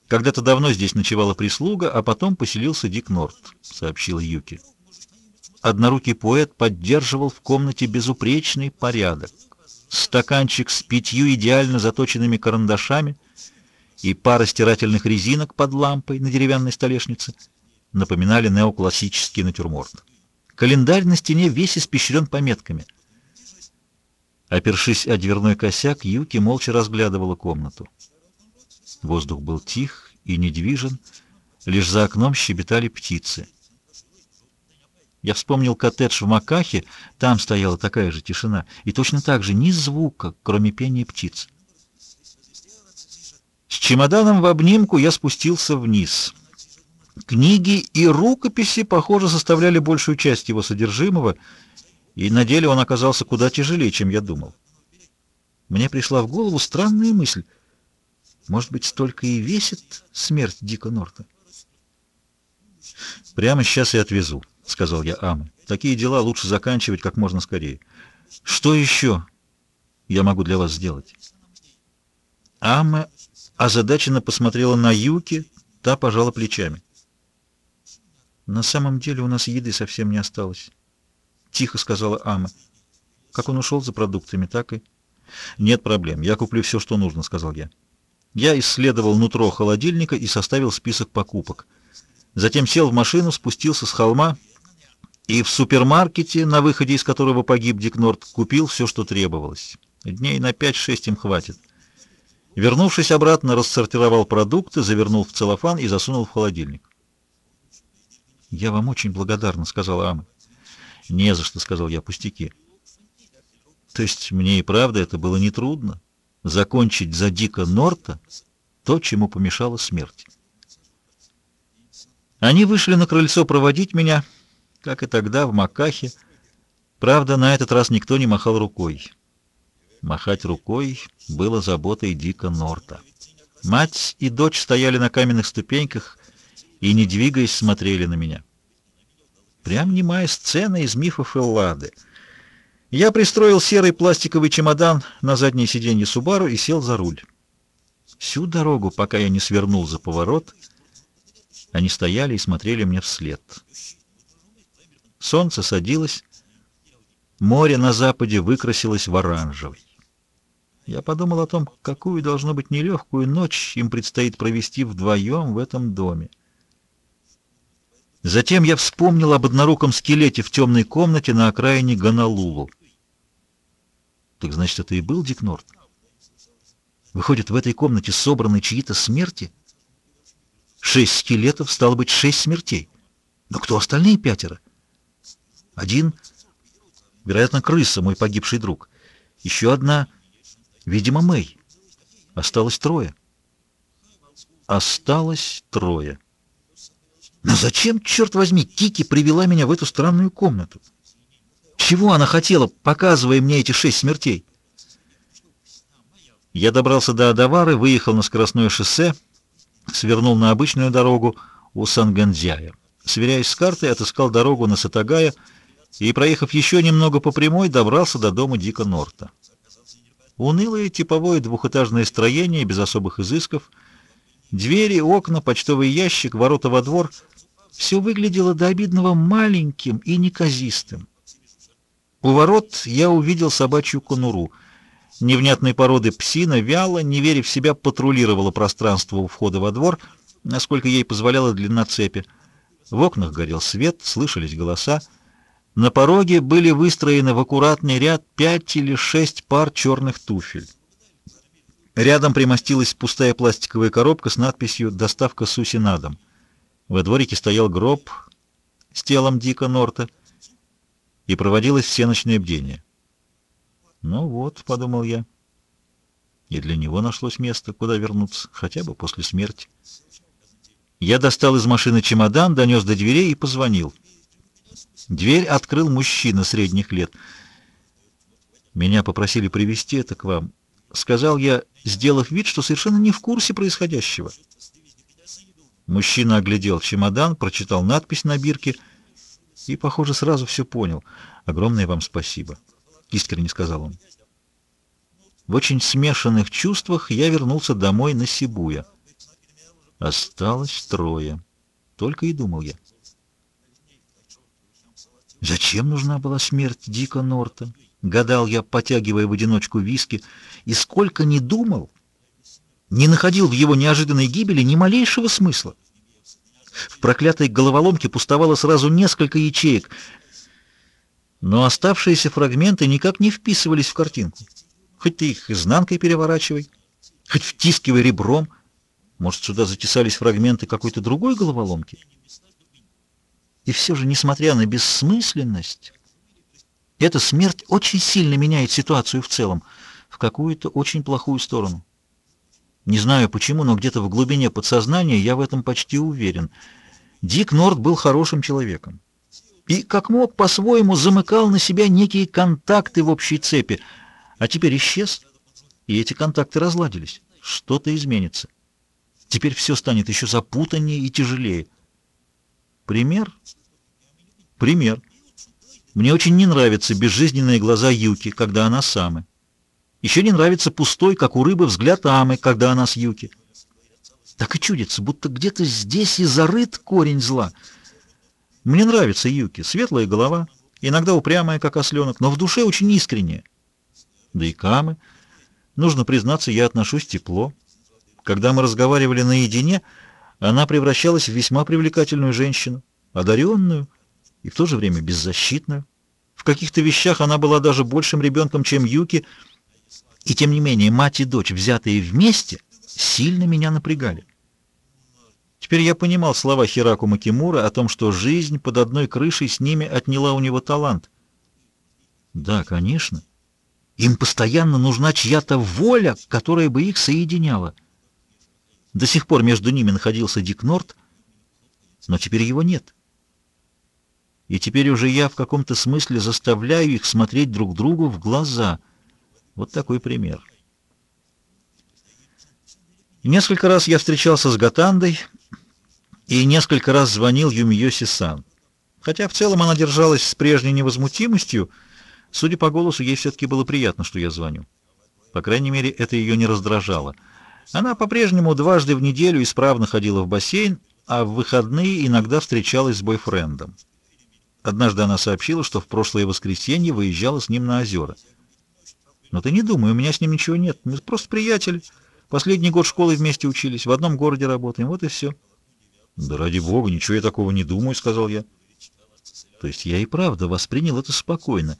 Когда-то давно здесь ночевала прислуга, а потом поселился Дик Норт, сообщила Юки. Однорукий поэт поддерживал в комнате безупречный порядок. Стаканчик с пятью идеально заточенными карандашами и пара стирательных резинок под лампой на деревянной столешнице напоминали неоклассический натюрморт. Календарь на стене весь испещрен пометками. Опершись о дверной косяк, Юки молча разглядывала комнату. Воздух был тих и недвижен, лишь за окном щебетали птицы. Я вспомнил коттедж в Макахе, там стояла такая же тишина, и точно так же ни звука, кроме пения птиц. С чемоданом в обнимку я спустился вниз. Книги и рукописи, похоже, составляли большую часть его содержимого, и на деле он оказался куда тяжелее, чем я думал. Мне пришла в голову странная мысль — может быть, столько и весит смерть Дика Норта? «Прямо сейчас и отвезу», — сказал я Аме. «Такие дела лучше заканчивать как можно скорее. Что еще я могу для вас сделать?» Аме озадаченно посмотрела на Юки, та пожала плечами. «На самом деле у нас еды совсем не осталось», — тихо сказала Ама. «Как он ушел за продуктами, так и...» «Нет проблем, я куплю все, что нужно», — сказал я. Я исследовал нутро холодильника и составил список покупок. Затем сел в машину, спустился с холма и в супермаркете, на выходе из которого погиб Дик Норт, купил все, что требовалось. Дней на 5-6 им хватит. Вернувшись обратно, рассортировал продукты, завернул в целлофан и засунул в холодильник. «Я вам очень благодарна», — сказала Ама. «Не за что», — сказал я, — «пустяки». То есть мне и правда это было нетрудно закончить за Дика Норта то, чему помешала смерть. Они вышли на крыльцо проводить меня, как и тогда в Макахе. Правда, на этот раз никто не махал рукой. Махать рукой было заботой Дика Норта. Мать и дочь стояли на каменных ступеньках и, не двигаясь, смотрели на меня. Прям немая сцена из мифов Эллады — я пристроил серый пластиковый чемодан на заднее сиденье Субару и сел за руль. Всю дорогу, пока я не свернул за поворот, они стояли и смотрели мне вслед. Солнце садилось, море на западе выкрасилось в оранжевый. Я подумал о том, какую должно быть нелегкую ночь им предстоит провести вдвоем в этом доме. Затем я вспомнил об одноруком скелете в темной комнате на окраине Гонолулу. Так значит, это и был Дик Норт? Выходит, в этой комнате собраны чьи-то смерти? Шесть скелетов, стало быть, шесть смертей. Но кто остальные пятеро? Один, вероятно, крыса, мой погибший друг. Еще одна, видимо, Мэй. Осталось трое. Осталось трое. Но зачем, черт возьми, Кики привела меня в эту странную комнату? Чего она хотела, показывая мне эти шесть смертей? Я добрался до Адавары, выехал на скоростное шоссе, свернул на обычную дорогу у Сангандзяя. Сверяясь с картой, отыскал дорогу на Сатагая и, проехав еще немного по прямой, добрался до дома Дика Норта. Унылое типовое двухэтажное строение, без особых изысков. Двери, окна, почтовый ящик, ворота во двор — все выглядело до обидного маленьким и неказистым. У ворот я увидел собачью конуру. Невнятной породы псина вяло, не веря в себя, патрулировала пространство у входа во двор, насколько ей позволяла длина цепи. В окнах горел свет, слышались голоса. На пороге были выстроены в аккуратный ряд пять или шесть пар черных туфель. Рядом примостилась пустая пластиковая коробка с надписью «Доставка Суси на дом». Во дворике стоял гроб с телом Дика Норта, и проводилось всеночное бдение. «Ну вот», — подумал я, — и для него нашлось место, куда вернуться, хотя бы после смерти. Я достал из машины чемодан, донес до дверей и позвонил. Дверь открыл мужчина средних лет. «Меня попросили привести это к вам», — сказал я, сделав вид, что совершенно не в курсе происходящего. Мужчина оглядел чемодан, прочитал надпись на бирке и, похоже, сразу все понял. «Огромное вам спасибо», — искренне сказал он. В очень смешанных чувствах я вернулся домой на Сибуя. Осталось трое. Только и думал я. Зачем нужна была смерть Дика Норта? Гадал я, потягивая в одиночку виски, и сколько ни думал, не находил в его неожиданной гибели ни малейшего смысла. В проклятой головоломке пустовало сразу несколько ячеек, но оставшиеся фрагменты никак не вписывались в картинку. Хоть ты их изнанкой переворачивай, хоть втискивай ребром. Может, сюда затесались фрагменты какой-то другой головоломки? И все же, несмотря на бессмысленность, эта смерть очень сильно меняет ситуацию в целом, в какую-то очень плохую сторону. Не знаю почему, но где-то в глубине подсознания я в этом почти уверен. Дик Норд был хорошим человеком. И, как мог, по-своему замыкал на себя некие контакты в общей цепи — а теперь исчез, и эти контакты разладились. Что-то изменится. Теперь все станет еще запутаннее и тяжелее. Пример? Пример. Мне очень не нравятся безжизненные глаза Юки, когда она с Амы. Еще не нравится пустой, как у рыбы, взгляд Амы, когда она с Юки. Так и чудится, будто где-то здесь и зарыт корень зла. Мне нравится Юки, светлая голова, иногда упрямая, как осленок, но в душе очень искренняя да и Камы. Нужно признаться, я отношусь тепло. Когда мы разговаривали наедине, она превращалась в весьма привлекательную женщину, одаренную и в то же время беззащитную. В каких-то вещах она была даже большим ребенком, чем Юки, и тем не менее мать и дочь, взятые вместе, сильно меня напрягали. Теперь я понимал слова Хираку Макимура о том, что жизнь под одной крышей с ними отняла у него талант. Да, конечно. Им постоянно нужна чья-то воля, которая бы их соединяла. До сих пор между ними находился Дик Норт, но теперь его нет. И теперь уже я в каком-то смысле заставляю их смотреть друг другу в глаза. Вот такой пример. Несколько раз я встречался с Гатандой и несколько раз звонил Юмиоси-сан. Хотя в целом она держалась с прежней невозмутимостью, Судя по голосу, ей все-таки было приятно, что я звоню. По крайней мере, это ее не раздражало. Она по-прежнему дважды в неделю исправно ходила в бассейн, а в выходные иногда встречалась с бойфрендом. Однажды она сообщила, что в прошлое воскресенье выезжала с ним на озера. «Но ты не думай, у меня с ним ничего нет. Мы просто приятели. Последний год школы вместе учились, в одном городе работаем, вот и все». «Да ради бога, ничего я такого не думаю», — сказал я. То есть я и правда воспринял это спокойно.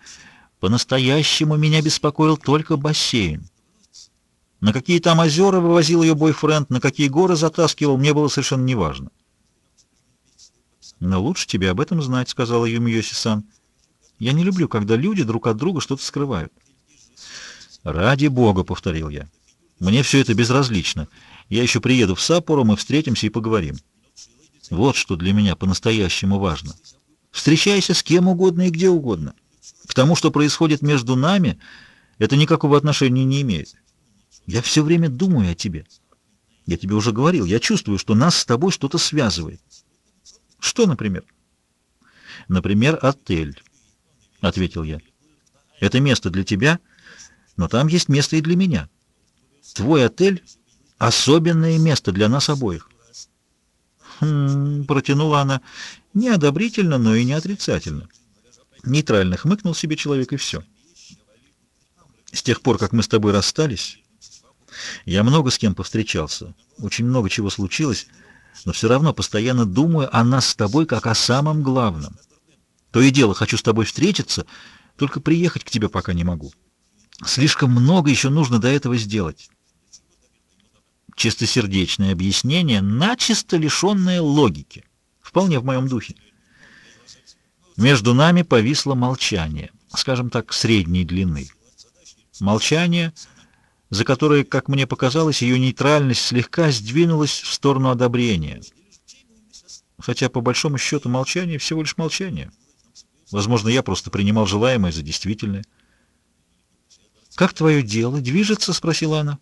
По-настоящему меня беспокоил только бассейн. На какие там озера вывозил ее бойфренд, на какие горы затаскивал, мне было совершенно неважно. «Но лучше тебе об этом знать», — сказала Юмиоси-сан. «Я не люблю, когда люди друг от друга что-то скрывают». «Ради бога», — повторил я. «Мне все это безразлично. Я еще приеду в Саппоро, мы встретимся и поговорим. Вот что для меня по-настоящему важно. Встречайся с кем угодно и где угодно». К тому, что происходит между нами, это никакого отношения не имеет. Я все время думаю о тебе. Я тебе уже говорил, я чувствую, что нас с тобой что-то связывает. Что, например? Например, отель, — ответил я. Это место для тебя, но там есть место и для меня. Твой отель — особенное место для нас обоих. Хм, протянула она неодобрительно, но и не отрицательно. Нейтрально хмыкнул себе человек, и все. С тех пор, как мы с тобой расстались, я много с кем повстречался, очень много чего случилось, но все равно постоянно думаю о нас с тобой как о самом главном. То и дело, хочу с тобой встретиться, только приехать к тебе пока не могу. Слишком много еще нужно до этого сделать. Чистосердечное объяснение, начисто лишенное логики. Вполне в моем духе. Между нами повисло молчание, скажем так, средней длины. Молчание, за которое, как мне показалось, ее нейтральность слегка сдвинулась в сторону одобрения. Хотя, по большому счету, молчание всего лишь молчание. Возможно, я просто принимал желаемое за действительное. «Как твое дело? Движется?» — спросила она.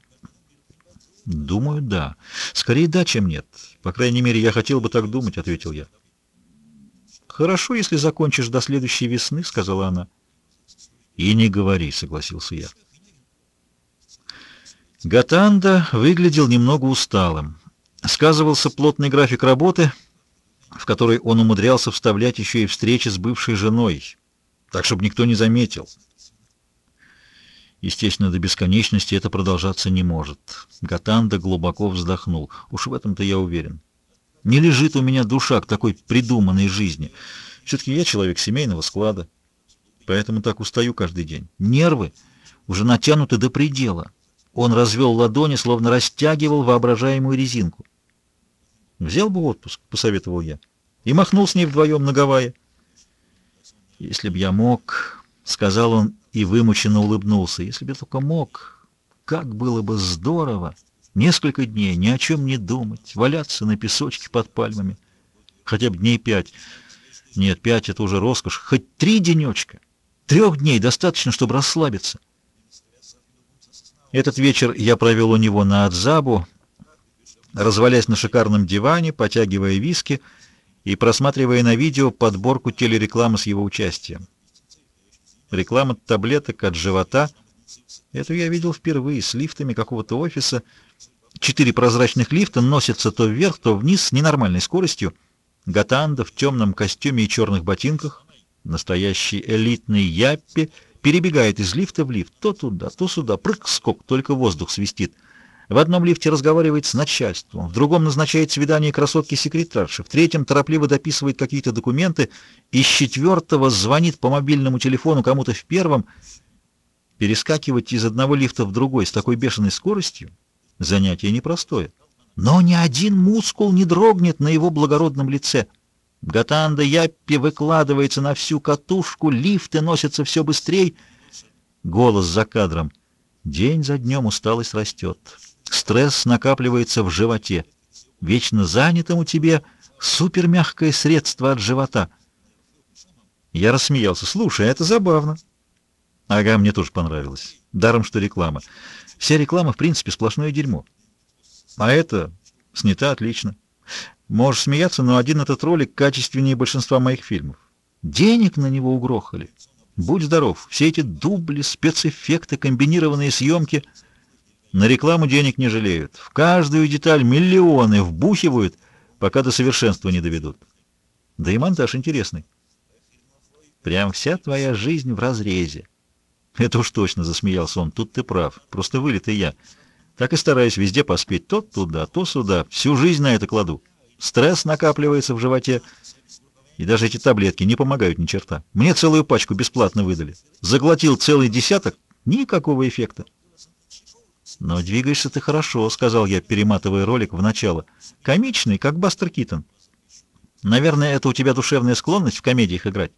«Думаю, да. Скорее да, чем нет. По крайней мере, я хотел бы так думать», — ответил я. «Хорошо, если закончишь до следующей весны», — сказала она. «И не говори», — согласился я. Гатанда выглядел немного усталым. Сказывался плотный график работы, в который он умудрялся вставлять еще и встречи с бывшей женой, так, чтобы никто не заметил. Естественно, до бесконечности это продолжаться не может. Гатанда глубоко вздохнул. Уж в этом-то я уверен. Не лежит у меня душа к такой придуманной жизни. Все-таки я человек семейного склада, поэтому так устаю каждый день. Нервы уже натянуты до предела. Он развел ладони, словно растягивал воображаемую резинку. «Взял бы отпуск», — посоветовал я, и махнул с ней вдвоем на Гавайи. «Если б я мог», — сказал он и вымученно улыбнулся. Если бы я только мог, как было бы здорово несколько дней ни о чем не думать, валяться на песочке под пальмами. Хотя бы дней пять. Нет, пять — это уже роскошь. Хоть три денечка. Трех дней достаточно, чтобы расслабиться. Этот вечер я провел у него на Адзабу, развалясь на шикарном диване, потягивая виски и просматривая на видео подборку телерекламы с его участием. Реклама таблеток от живота. Эту я видел впервые с лифтами какого-то офиса. Четыре прозрачных лифта носятся то вверх, то вниз с ненормальной скоростью. Гатанда в темном костюме и черных ботинках, настоящий элитный яппи, перебегает из лифта в лифт, то туда, то сюда, прыг-скок, только воздух свистит. В одном лифте разговаривает с начальством, в другом назначает свидание красотки-секретарши, в третьем торопливо дописывает какие-то документы, из четвертого звонит по мобильному телефону кому-то в первом. Перескакивать из одного лифта в другой с такой бешеной скоростью — занятие непростое. Но ни один мускул не дрогнет на его благородном лице. Гатанда Яппи выкладывается на всю катушку, лифты носятся все быстрее. Голос за кадром. День за днем усталость растет. Стресс накапливается в животе. Вечно занятому тебе супермягкое средство от живота. Я рассмеялся. Слушай, это забавно. Ага, мне тоже понравилось. Даром, что реклама. Вся реклама, в принципе, сплошное дерьмо. А это снята отлично. Можешь смеяться, но один этот ролик качественнее большинства моих фильмов. Денег на него угрохали. Будь здоров, все эти дубли, спецэффекты, комбинированные съемки — на рекламу денег не жалеют. В каждую деталь миллионы вбухивают, пока до совершенства не доведут. Да и монтаж интересный. Прям вся твоя жизнь в разрезе. Это уж точно, засмеялся он. Тут ты прав. Просто вылитый я. Так и стараюсь везде поспеть. То туда, то сюда. Всю жизнь на это кладу. Стресс накапливается в животе. И даже эти таблетки не помогают ни черта. Мне целую пачку бесплатно выдали. Заглотил целый десяток. Никакого эффекта. «Но двигаешься ты хорошо», — сказал я, перематывая ролик в начало. «Комичный, как Бастер Китон. Наверное, это у тебя душевная склонность в комедиях играть».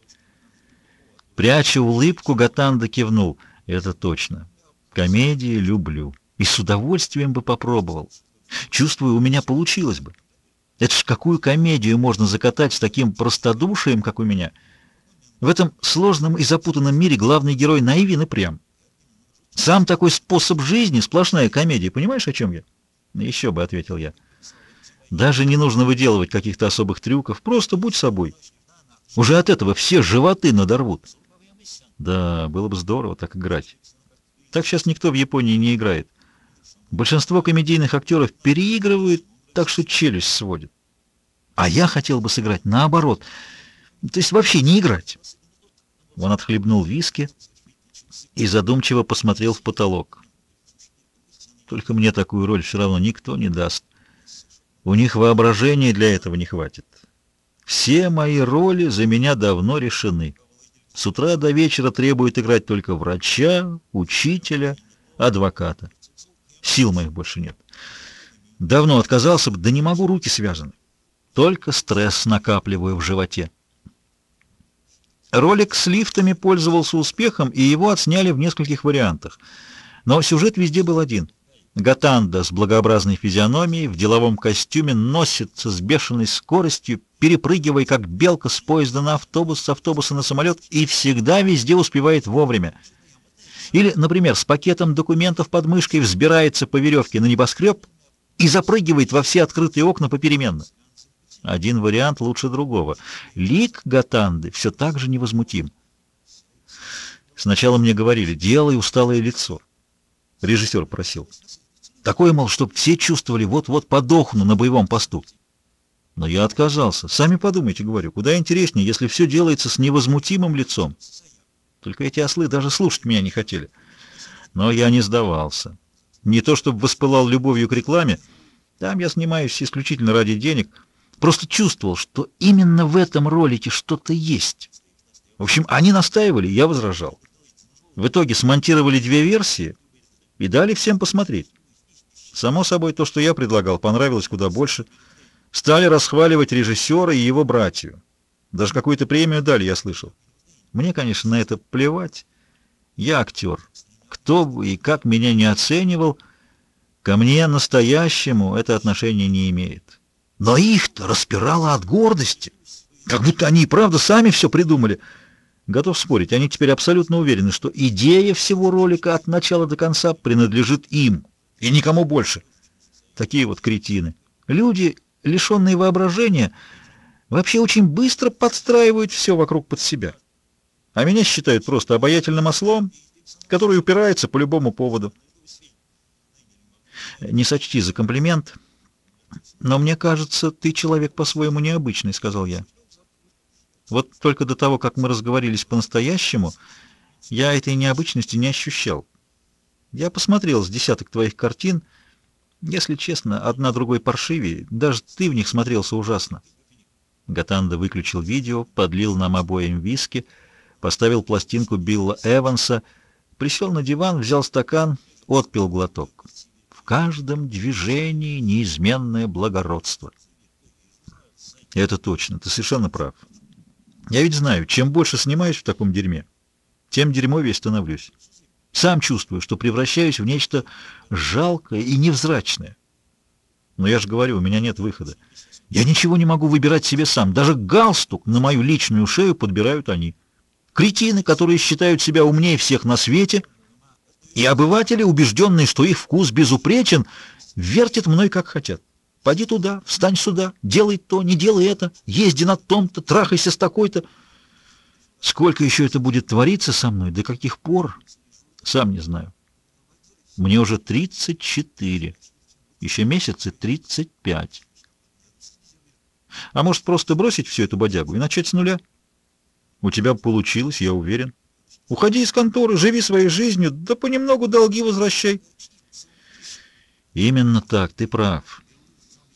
Пряча улыбку, Гатанда кивнул. «Это точно. Комедии люблю. И с удовольствием бы попробовал. Чувствую, у меня получилось бы. Это ж какую комедию можно закатать с таким простодушием, как у меня? В этом сложном и запутанном мире главный герой наивен и прям». Сам такой способ жизни — сплошная комедия. Понимаешь, о чем я? Еще бы, — ответил я. Даже не нужно выделывать каких-то особых трюков. Просто будь собой. Уже от этого все животы надорвут. Да, было бы здорово так играть. Так сейчас никто в Японии не играет. Большинство комедийных актеров переигрывают, так что челюсть сводит. А я хотел бы сыграть наоборот. То есть вообще не играть. Он отхлебнул виски и задумчиво посмотрел в потолок. Только мне такую роль все равно никто не даст. У них воображения для этого не хватит. Все мои роли за меня давно решены. С утра до вечера требуют играть только врача, учителя, адвоката. Сил моих больше нет. Давно отказался бы, да не могу, руки связаны. Только стресс накапливаю в животе. Ролик с лифтами пользовался успехом, и его отсняли в нескольких вариантах. Но сюжет везде был один. Гатанда с благообразной физиономией в деловом костюме носится с бешеной скоростью, перепрыгивая как белка с поезда на автобус, с автобуса на самолет и всегда везде успевает вовремя. Или, например, с пакетом документов под мышкой взбирается по веревке на небоскреб и запрыгивает во все открытые окна попеременно. Один вариант лучше другого. Лик Гатанды все так же невозмутим. Сначала мне говорили, делай усталое лицо. Режиссер просил. Такое, мол, чтобы все чувствовали, вот-вот подохну на боевом посту. Но я отказался. Сами подумайте, говорю, куда интереснее, если все делается с невозмутимым лицом. Только эти ослы даже слушать меня не хотели. Но я не сдавался. Не то, чтобы воспылал любовью к рекламе, там я снимаюсь исключительно ради денег, просто чувствовал, что именно в этом ролике что-то есть. В общем, они настаивали, я возражал. В итоге смонтировали две версии и дали всем посмотреть. Само собой, то, что я предлагал, понравилось куда больше. Стали расхваливать режиссера и его братью. Даже какую-то премию дали, я слышал. Мне, конечно, на это плевать. Я актер. Кто бы и как меня не оценивал, ко мне настоящему это отношение не имеет. Но их-то распирало от гордости. Как будто они и правда сами все придумали. Готов спорить, они теперь абсолютно уверены, что идея всего ролика от начала до конца принадлежит им. И никому больше. Такие вот кретины. Люди, лишенные воображения, вообще очень быстро подстраивают все вокруг под себя. А меня считают просто обаятельным ослом, который упирается по любому поводу. Не сочти за комплимент, но мне кажется, ты человек по-своему необычный, сказал я. Вот только до того, как мы разговорились по-настоящему, я этой необычности не ощущал. Я посмотрел с десяток твоих картин. Если честно, одна другой паршивее. Даже ты в них смотрелся ужасно. Гатанда выключил видео, подлил нам обоим виски, поставил пластинку Билла Эванса, присел на диван, взял стакан, отпил глоток. В каждом движении неизменное благородство. Это точно, ты совершенно прав. Я ведь знаю, чем больше снимаюсь в таком дерьме, тем дерьмовее становлюсь. Сам чувствую, что превращаюсь в нечто жалкое и невзрачное. Но я же говорю, у меня нет выхода. Я ничего не могу выбирать себе сам. Даже галстук на мою личную шею подбирают они. Кретины, которые считают себя умнее всех на свете, и обыватели, убежденные, что их вкус безупречен, вертят мной как хотят. Пойди туда, встань сюда, делай то, не делай это, езди на том-то, трахайся с такой-то. Сколько еще это будет твориться со мной, до каких пор... Сам не знаю. Мне уже 34. Еще месяцы 35. А может, просто бросить всю эту бодягу и начать с нуля? У тебя получилось, я уверен. Уходи из конторы, живи своей жизнью, да понемногу долги возвращай. Именно так, ты прав.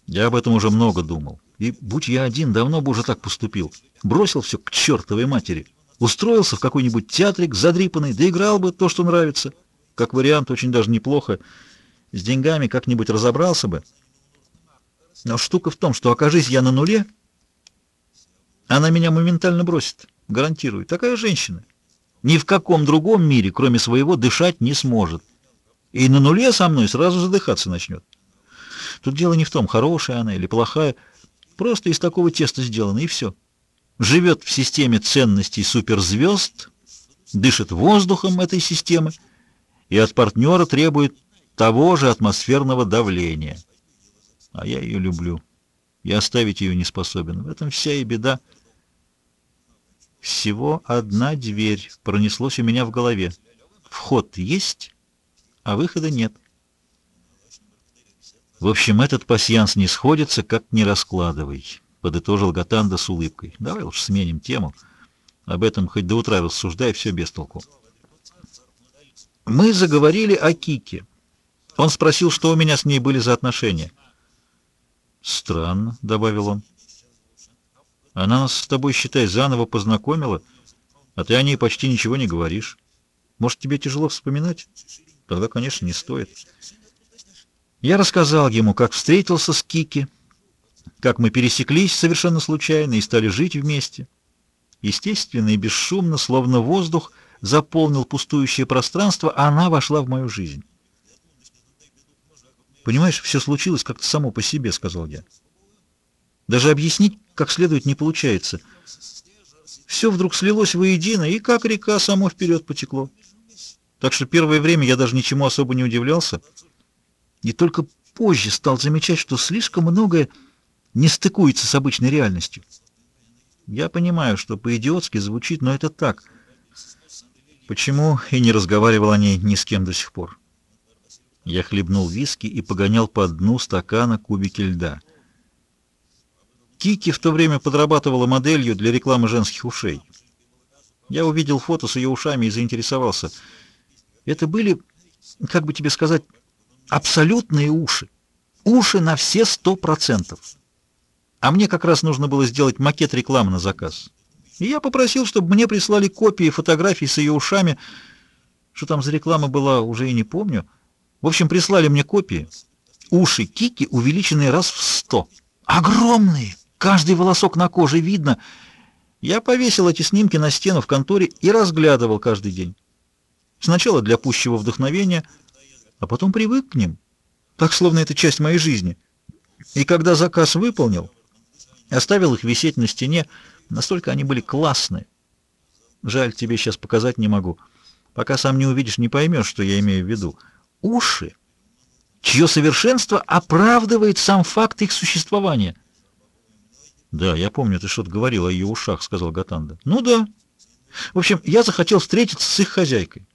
Я об этом уже много думал. И будь я один, давно бы уже так поступил. Бросил все к чертовой матери. Устроился в какой-нибудь театрик, задрипанный, доиграл бы то, что нравится. Как вариант, очень даже неплохо. С деньгами как-нибудь разобрался бы. Но штука в том, что окажись я на нуле, она меня моментально бросит. Гарантирую. Такая женщина. Ни в каком другом мире, кроме своего, дышать не сможет. И на нуле со мной сразу задыхаться начнет. Тут дело не в том, хорошая она или плохая. Просто из такого теста сделано, и все живет в системе ценностей суперзвезд, дышит воздухом этой системы и от партнера требует того же атмосферного давления. А я ее люблю. И оставить ее не способен. В этом вся и беда. Всего одна дверь пронеслось у меня в голове. Вход есть, а выхода нет. В общем, этот пасьянс не сходится, как не раскладывай. — подытожил Гатанда с улыбкой. «Давай лучше сменим тему. Об этом хоть до утра рассуждай, все без толку». Мы заговорили о Кике. Он спросил, что у меня с ней были за отношения. «Странно», — добавил он. «Она нас с тобой, считай, заново познакомила, а ты о ней почти ничего не говоришь. Может, тебе тяжело вспоминать? Тогда, конечно, не стоит». Я рассказал ему, как встретился с Кики, — как мы пересеклись совершенно случайно и стали жить вместе. Естественно и бесшумно, словно воздух, заполнил пустующее пространство, она вошла в мою жизнь. Понимаешь, все случилось как-то само по себе, сказал я. Даже объяснить как следует не получается. Все вдруг слилось воедино, и как река само вперед потекло. Так что первое время я даже ничему особо не удивлялся. И только позже стал замечать, что слишком многое не стыкуется с обычной реальностью. Я понимаю, что по-идиотски звучит, но это так. Почему и не разговаривал о ней ни с кем до сих пор? Я хлебнул виски и погонял по дну стакана кубики льда. Кики в то время подрабатывала моделью для рекламы женских ушей. Я увидел фото с ее ушами и заинтересовался. Это были, как бы тебе сказать, абсолютные уши. Уши на все сто процентов. А мне как раз нужно было сделать макет рекламы на заказ. И я попросил, чтобы мне прислали копии фотографий с ее ушами. Что там за реклама была, уже и не помню. В общем, прислали мне копии. Уши Кики увеличенные раз в сто. Огромные! Каждый волосок на коже видно. Я повесил эти снимки на стену в конторе и разглядывал каждый день. Сначала для пущего вдохновения, а потом привык к ним. Так, словно это часть моей жизни. И когда заказ выполнил, оставил их висеть на стене, настолько они были классные. Жаль, тебе сейчас показать не могу. Пока сам не увидишь, не поймешь, что я имею в виду. Уши, чье совершенство оправдывает сам факт их существования. «Да, я помню, ты что-то говорил о ее ушах», — сказал Гатанда. «Ну да. В общем, я захотел встретиться с их хозяйкой.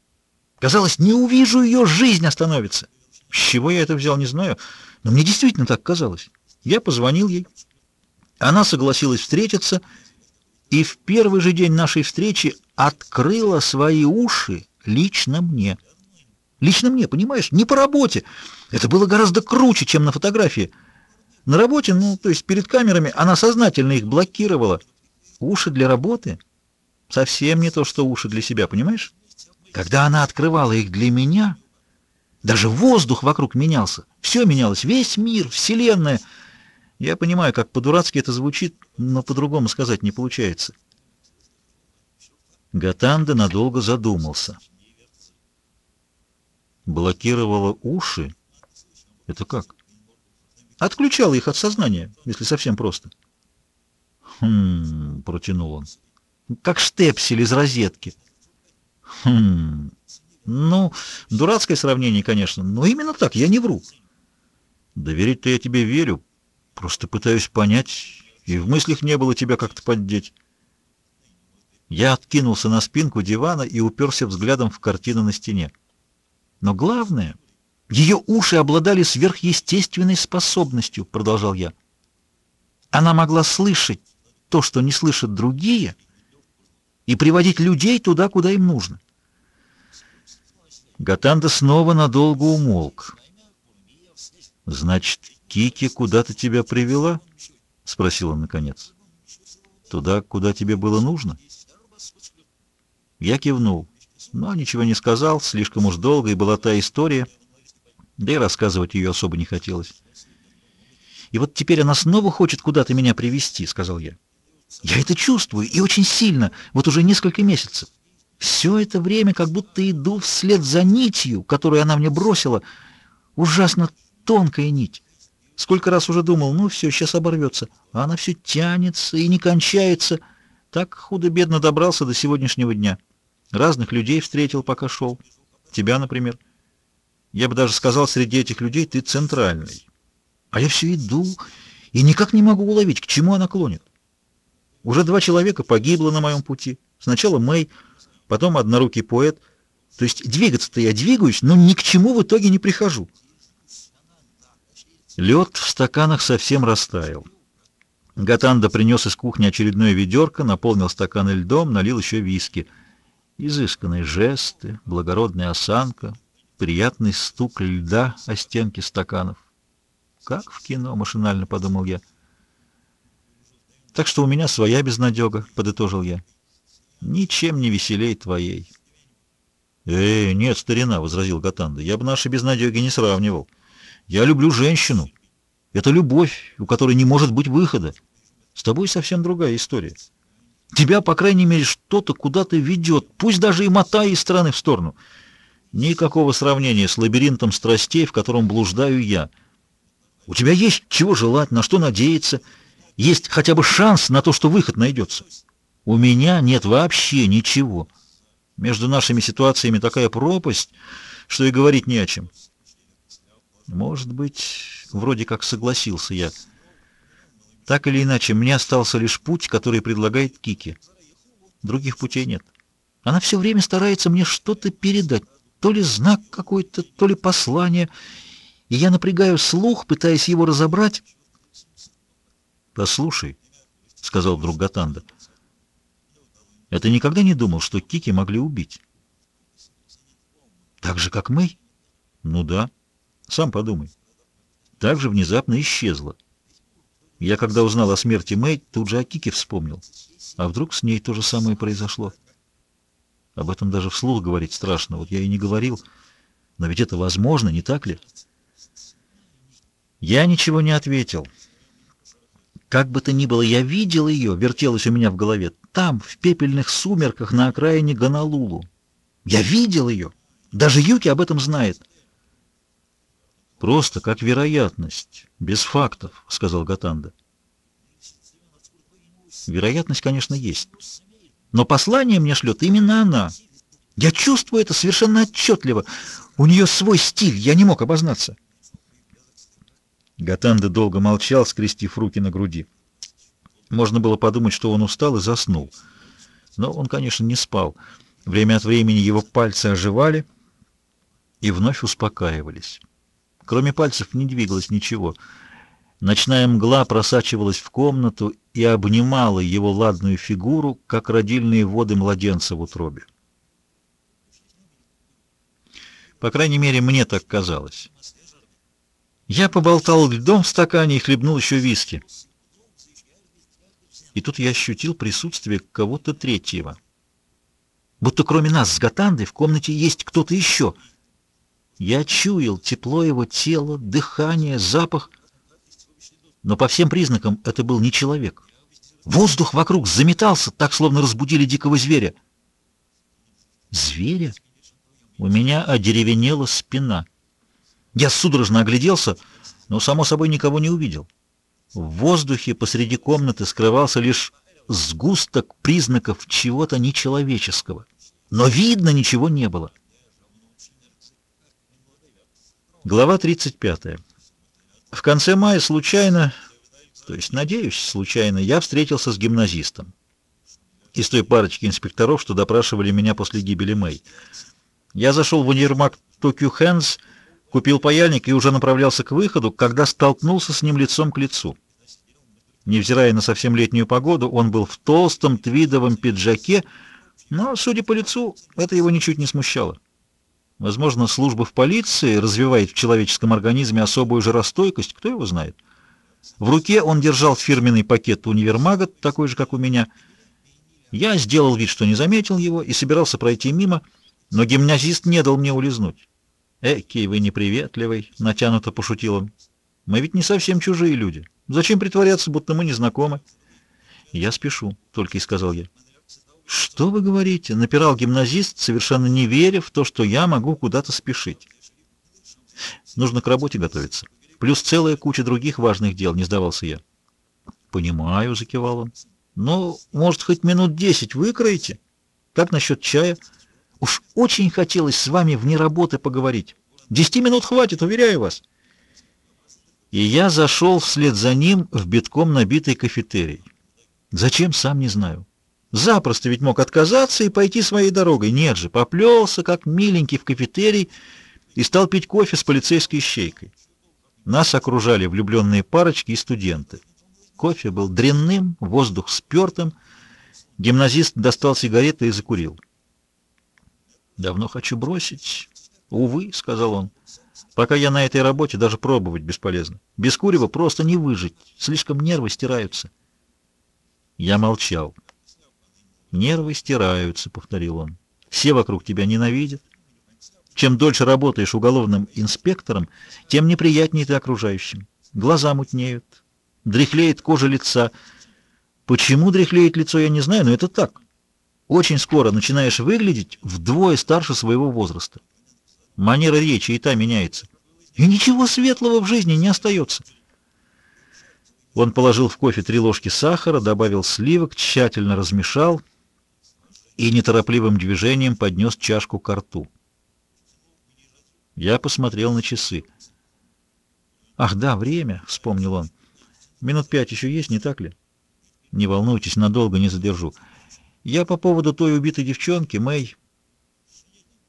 Казалось, не увижу ее, жизнь остановится. С чего я это взял, не знаю, но мне действительно так казалось. Я позвонил ей. Она согласилась встретиться, и в первый же день нашей встречи открыла свои уши лично мне. Лично мне, понимаешь? Не по работе. Это было гораздо круче, чем на фотографии. На работе, ну, то есть перед камерами, она сознательно их блокировала. Уши для работы совсем не то, что уши для себя, понимаешь? Когда она открывала их для меня, даже воздух вокруг менялся. Все менялось, весь мир, вселенная. Я понимаю, как по-дурацки это звучит, но по-другому сказать не получается. Гатанда надолго задумался. Блокировала уши? Это как? Отключала их от сознания, если совсем просто. «Хм...» — протянул он. «Как штепсель из розетки». «Хм...» «Ну, дурацкое сравнение, конечно, но именно так, я не вру». «Доверить-то я тебе верю, просто пытаюсь понять, и в мыслях не было тебя как-то поддеть». Я откинулся на спинку дивана и уперся взглядом в картину на стене. Но главное... Ее уши обладали сверхъестественной способностью, продолжал я. Она могла слышать то, что не слышат другие, и приводить людей туда, куда им нужно. Гатанда снова надолго умолк. «Значит, Кики куда-то тебя привела?» — спросил он наконец. «Туда, куда тебе было нужно?» Я кивнул, но ничего не сказал, слишком уж долго, и была та история — да и рассказывать ее особо не хотелось. «И вот теперь она снова хочет куда-то меня привести, сказал я. «Я это чувствую, и очень сильно, вот уже несколько месяцев. Все это время как будто иду вслед за нитью, которую она мне бросила. Ужасно тонкая нить. Сколько раз уже думал, ну все, сейчас оборвется. А она все тянется и не кончается. Так худо-бедно добрался до сегодняшнего дня. Разных людей встретил, пока шел. Тебя, например. Я бы даже сказал, среди этих людей ты центральный. А я все иду и никак не могу уловить, к чему она клонит. Уже два человека погибло на моем пути. Сначала Мэй, потом однорукий поэт. То есть двигаться-то я двигаюсь, но ни к чему в итоге не прихожу. Лед в стаканах совсем растаял. Гатанда принес из кухни очередное ведерко, наполнил стаканы льдом, налил еще виски. Изысканные жесты, благородная осанка, приятный стук льда о стенки стаканов. Как в кино, машинально подумал я. Так что у меня своя безнадега, подытожил я. Ничем не веселей твоей. «Эй, нет, старина», — возразил Гатанда, — «я бы наши безнадеги не сравнивал. Я люблю женщину. Это любовь, у которой не может быть выхода. С тобой совсем другая история. Тебя, по крайней мере, что-то куда-то ведет, пусть даже и мотая из стороны в сторону». Никакого сравнения с лабиринтом страстей, в котором блуждаю я. У тебя есть чего желать, на что надеяться, есть хотя бы шанс на то, что выход найдется. У меня нет вообще ничего. Между нашими ситуациями такая пропасть, что и говорить не о чем. Может быть, вроде как согласился я. Так или иначе, мне остался лишь путь, который предлагает Кики. Других путей нет. Она все время старается мне что-то передать, то ли знак какой-то, то ли послание, и я напрягаю слух, пытаясь его разобрать. «Послушай», — сказал вдруг Гатанда, — «это никогда не думал, что Кики могли убить?» «Так же, как мы?» «Ну да. Сам подумай. Так же внезапно исчезла. Я, когда узнал о смерти Мэй, тут же о Кике вспомнил. А вдруг с ней то же самое произошло?» Об этом даже вслух говорить страшно. Вот я и не говорил. Но ведь это возможно, не так ли? Я ничего не ответил. Как бы то ни было, я видел ее, вертелась у меня в голове, там, в пепельных сумерках на окраине Гонолулу. Я видел ее. Даже Юки об этом знает. «Просто как вероятность, без фактов», — сказал Гатанда. «Вероятность, конечно, есть». Но послание мне шлет именно она. Я чувствую это совершенно отчетливо. У нее свой стиль, я не мог обознаться. Гатанда долго молчал, скрестив руки на груди. Можно было подумать, что он устал и заснул. Но он, конечно, не спал. Время от времени его пальцы оживали и вновь успокаивались. Кроме пальцев не двигалось ничего — Ночная мгла просачивалась в комнату и обнимала его ладную фигуру, как родильные воды младенца в утробе. По крайней мере, мне так казалось. Я поболтал льдом в стакане и хлебнул еще виски. И тут я ощутил присутствие кого-то третьего. Будто кроме нас с Гатандой в комнате есть кто-то еще. Я чуял тепло его тела, дыхание, запах — но по всем признакам это был не человек. Воздух вокруг заметался, так словно разбудили дикого зверя. Зверя? У меня одеревенела спина. Я судорожно огляделся, но, само собой, никого не увидел. В воздухе посреди комнаты скрывался лишь сгусток признаков чего-то нечеловеческого. Но видно ничего не было. Глава 35. В конце мая случайно, то есть, надеюсь, случайно, я встретился с гимназистом. Из той парочки инспекторов, что допрашивали меня после гибели Мэй. Я зашел в универмаг Токю Хэнс, купил паяльник и уже направлялся к выходу, когда столкнулся с ним лицом к лицу. Невзирая на совсем летнюю погоду, он был в толстом твидовом пиджаке, но, судя по лицу, это его ничуть не смущало. Возможно, служба в полиции развивает в человеческом организме особую жаростойкость, кто его знает. В руке он держал фирменный пакет универмага, такой же, как у меня. Я сделал вид, что не заметил его, и собирался пройти мимо, но гимназист не дал мне улизнуть. «Экий вы неприветливый», — натянуто пошутил он. «Мы ведь не совсем чужие люди. Зачем притворяться, будто мы не знакомы?» «Я спешу», — только и сказал я. «Что вы говорите?» — напирал гимназист, совершенно не веря в то, что я могу куда-то спешить. «Нужно к работе готовиться. Плюс целая куча других важных дел», — не сдавался я. «Понимаю», — закивал он. «Ну, может, хоть минут десять выкроете? Как насчет чая? Уж очень хотелось с вами вне работы поговорить. Десяти минут хватит, уверяю вас». И я зашел вслед за ним в битком набитый кафетерий. Зачем, сам не знаю. Запросто ведь мог отказаться и пойти своей дорогой. Нет же, поплелся, как миленький в кафетерий, и стал пить кофе с полицейской щейкой. Нас окружали влюбленные парочки и студенты. Кофе был дрянным, воздух спертым. Гимназист достал сигареты и закурил. «Давно хочу бросить. Увы», — сказал он. «Пока я на этой работе, даже пробовать бесполезно. Без курева просто не выжить. Слишком нервы стираются». Я молчал. «Нервы стираются», — повторил он. «Все вокруг тебя ненавидят. Чем дольше работаешь уголовным инспектором, тем неприятнее ты окружающим. Глаза мутнеют, дряхлеет кожа лица. Почему дряхлеет лицо, я не знаю, но это так. Очень скоро начинаешь выглядеть вдвое старше своего возраста. Манера речи и та меняется. И ничего светлого в жизни не остается. Он положил в кофе три ложки сахара, добавил сливок, тщательно размешал и неторопливым движением поднес чашку к рту. Я посмотрел на часы. «Ах, да, время!» — вспомнил он. «Минут пять еще есть, не так ли?» «Не волнуйтесь, надолго не задержу. Я по поводу той убитой девчонки, Мэй...»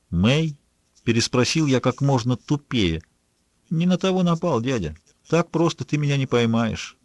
«Мэй?» — переспросил я как можно тупее. «Не на того напал, дядя. Так просто ты меня не поймаешь.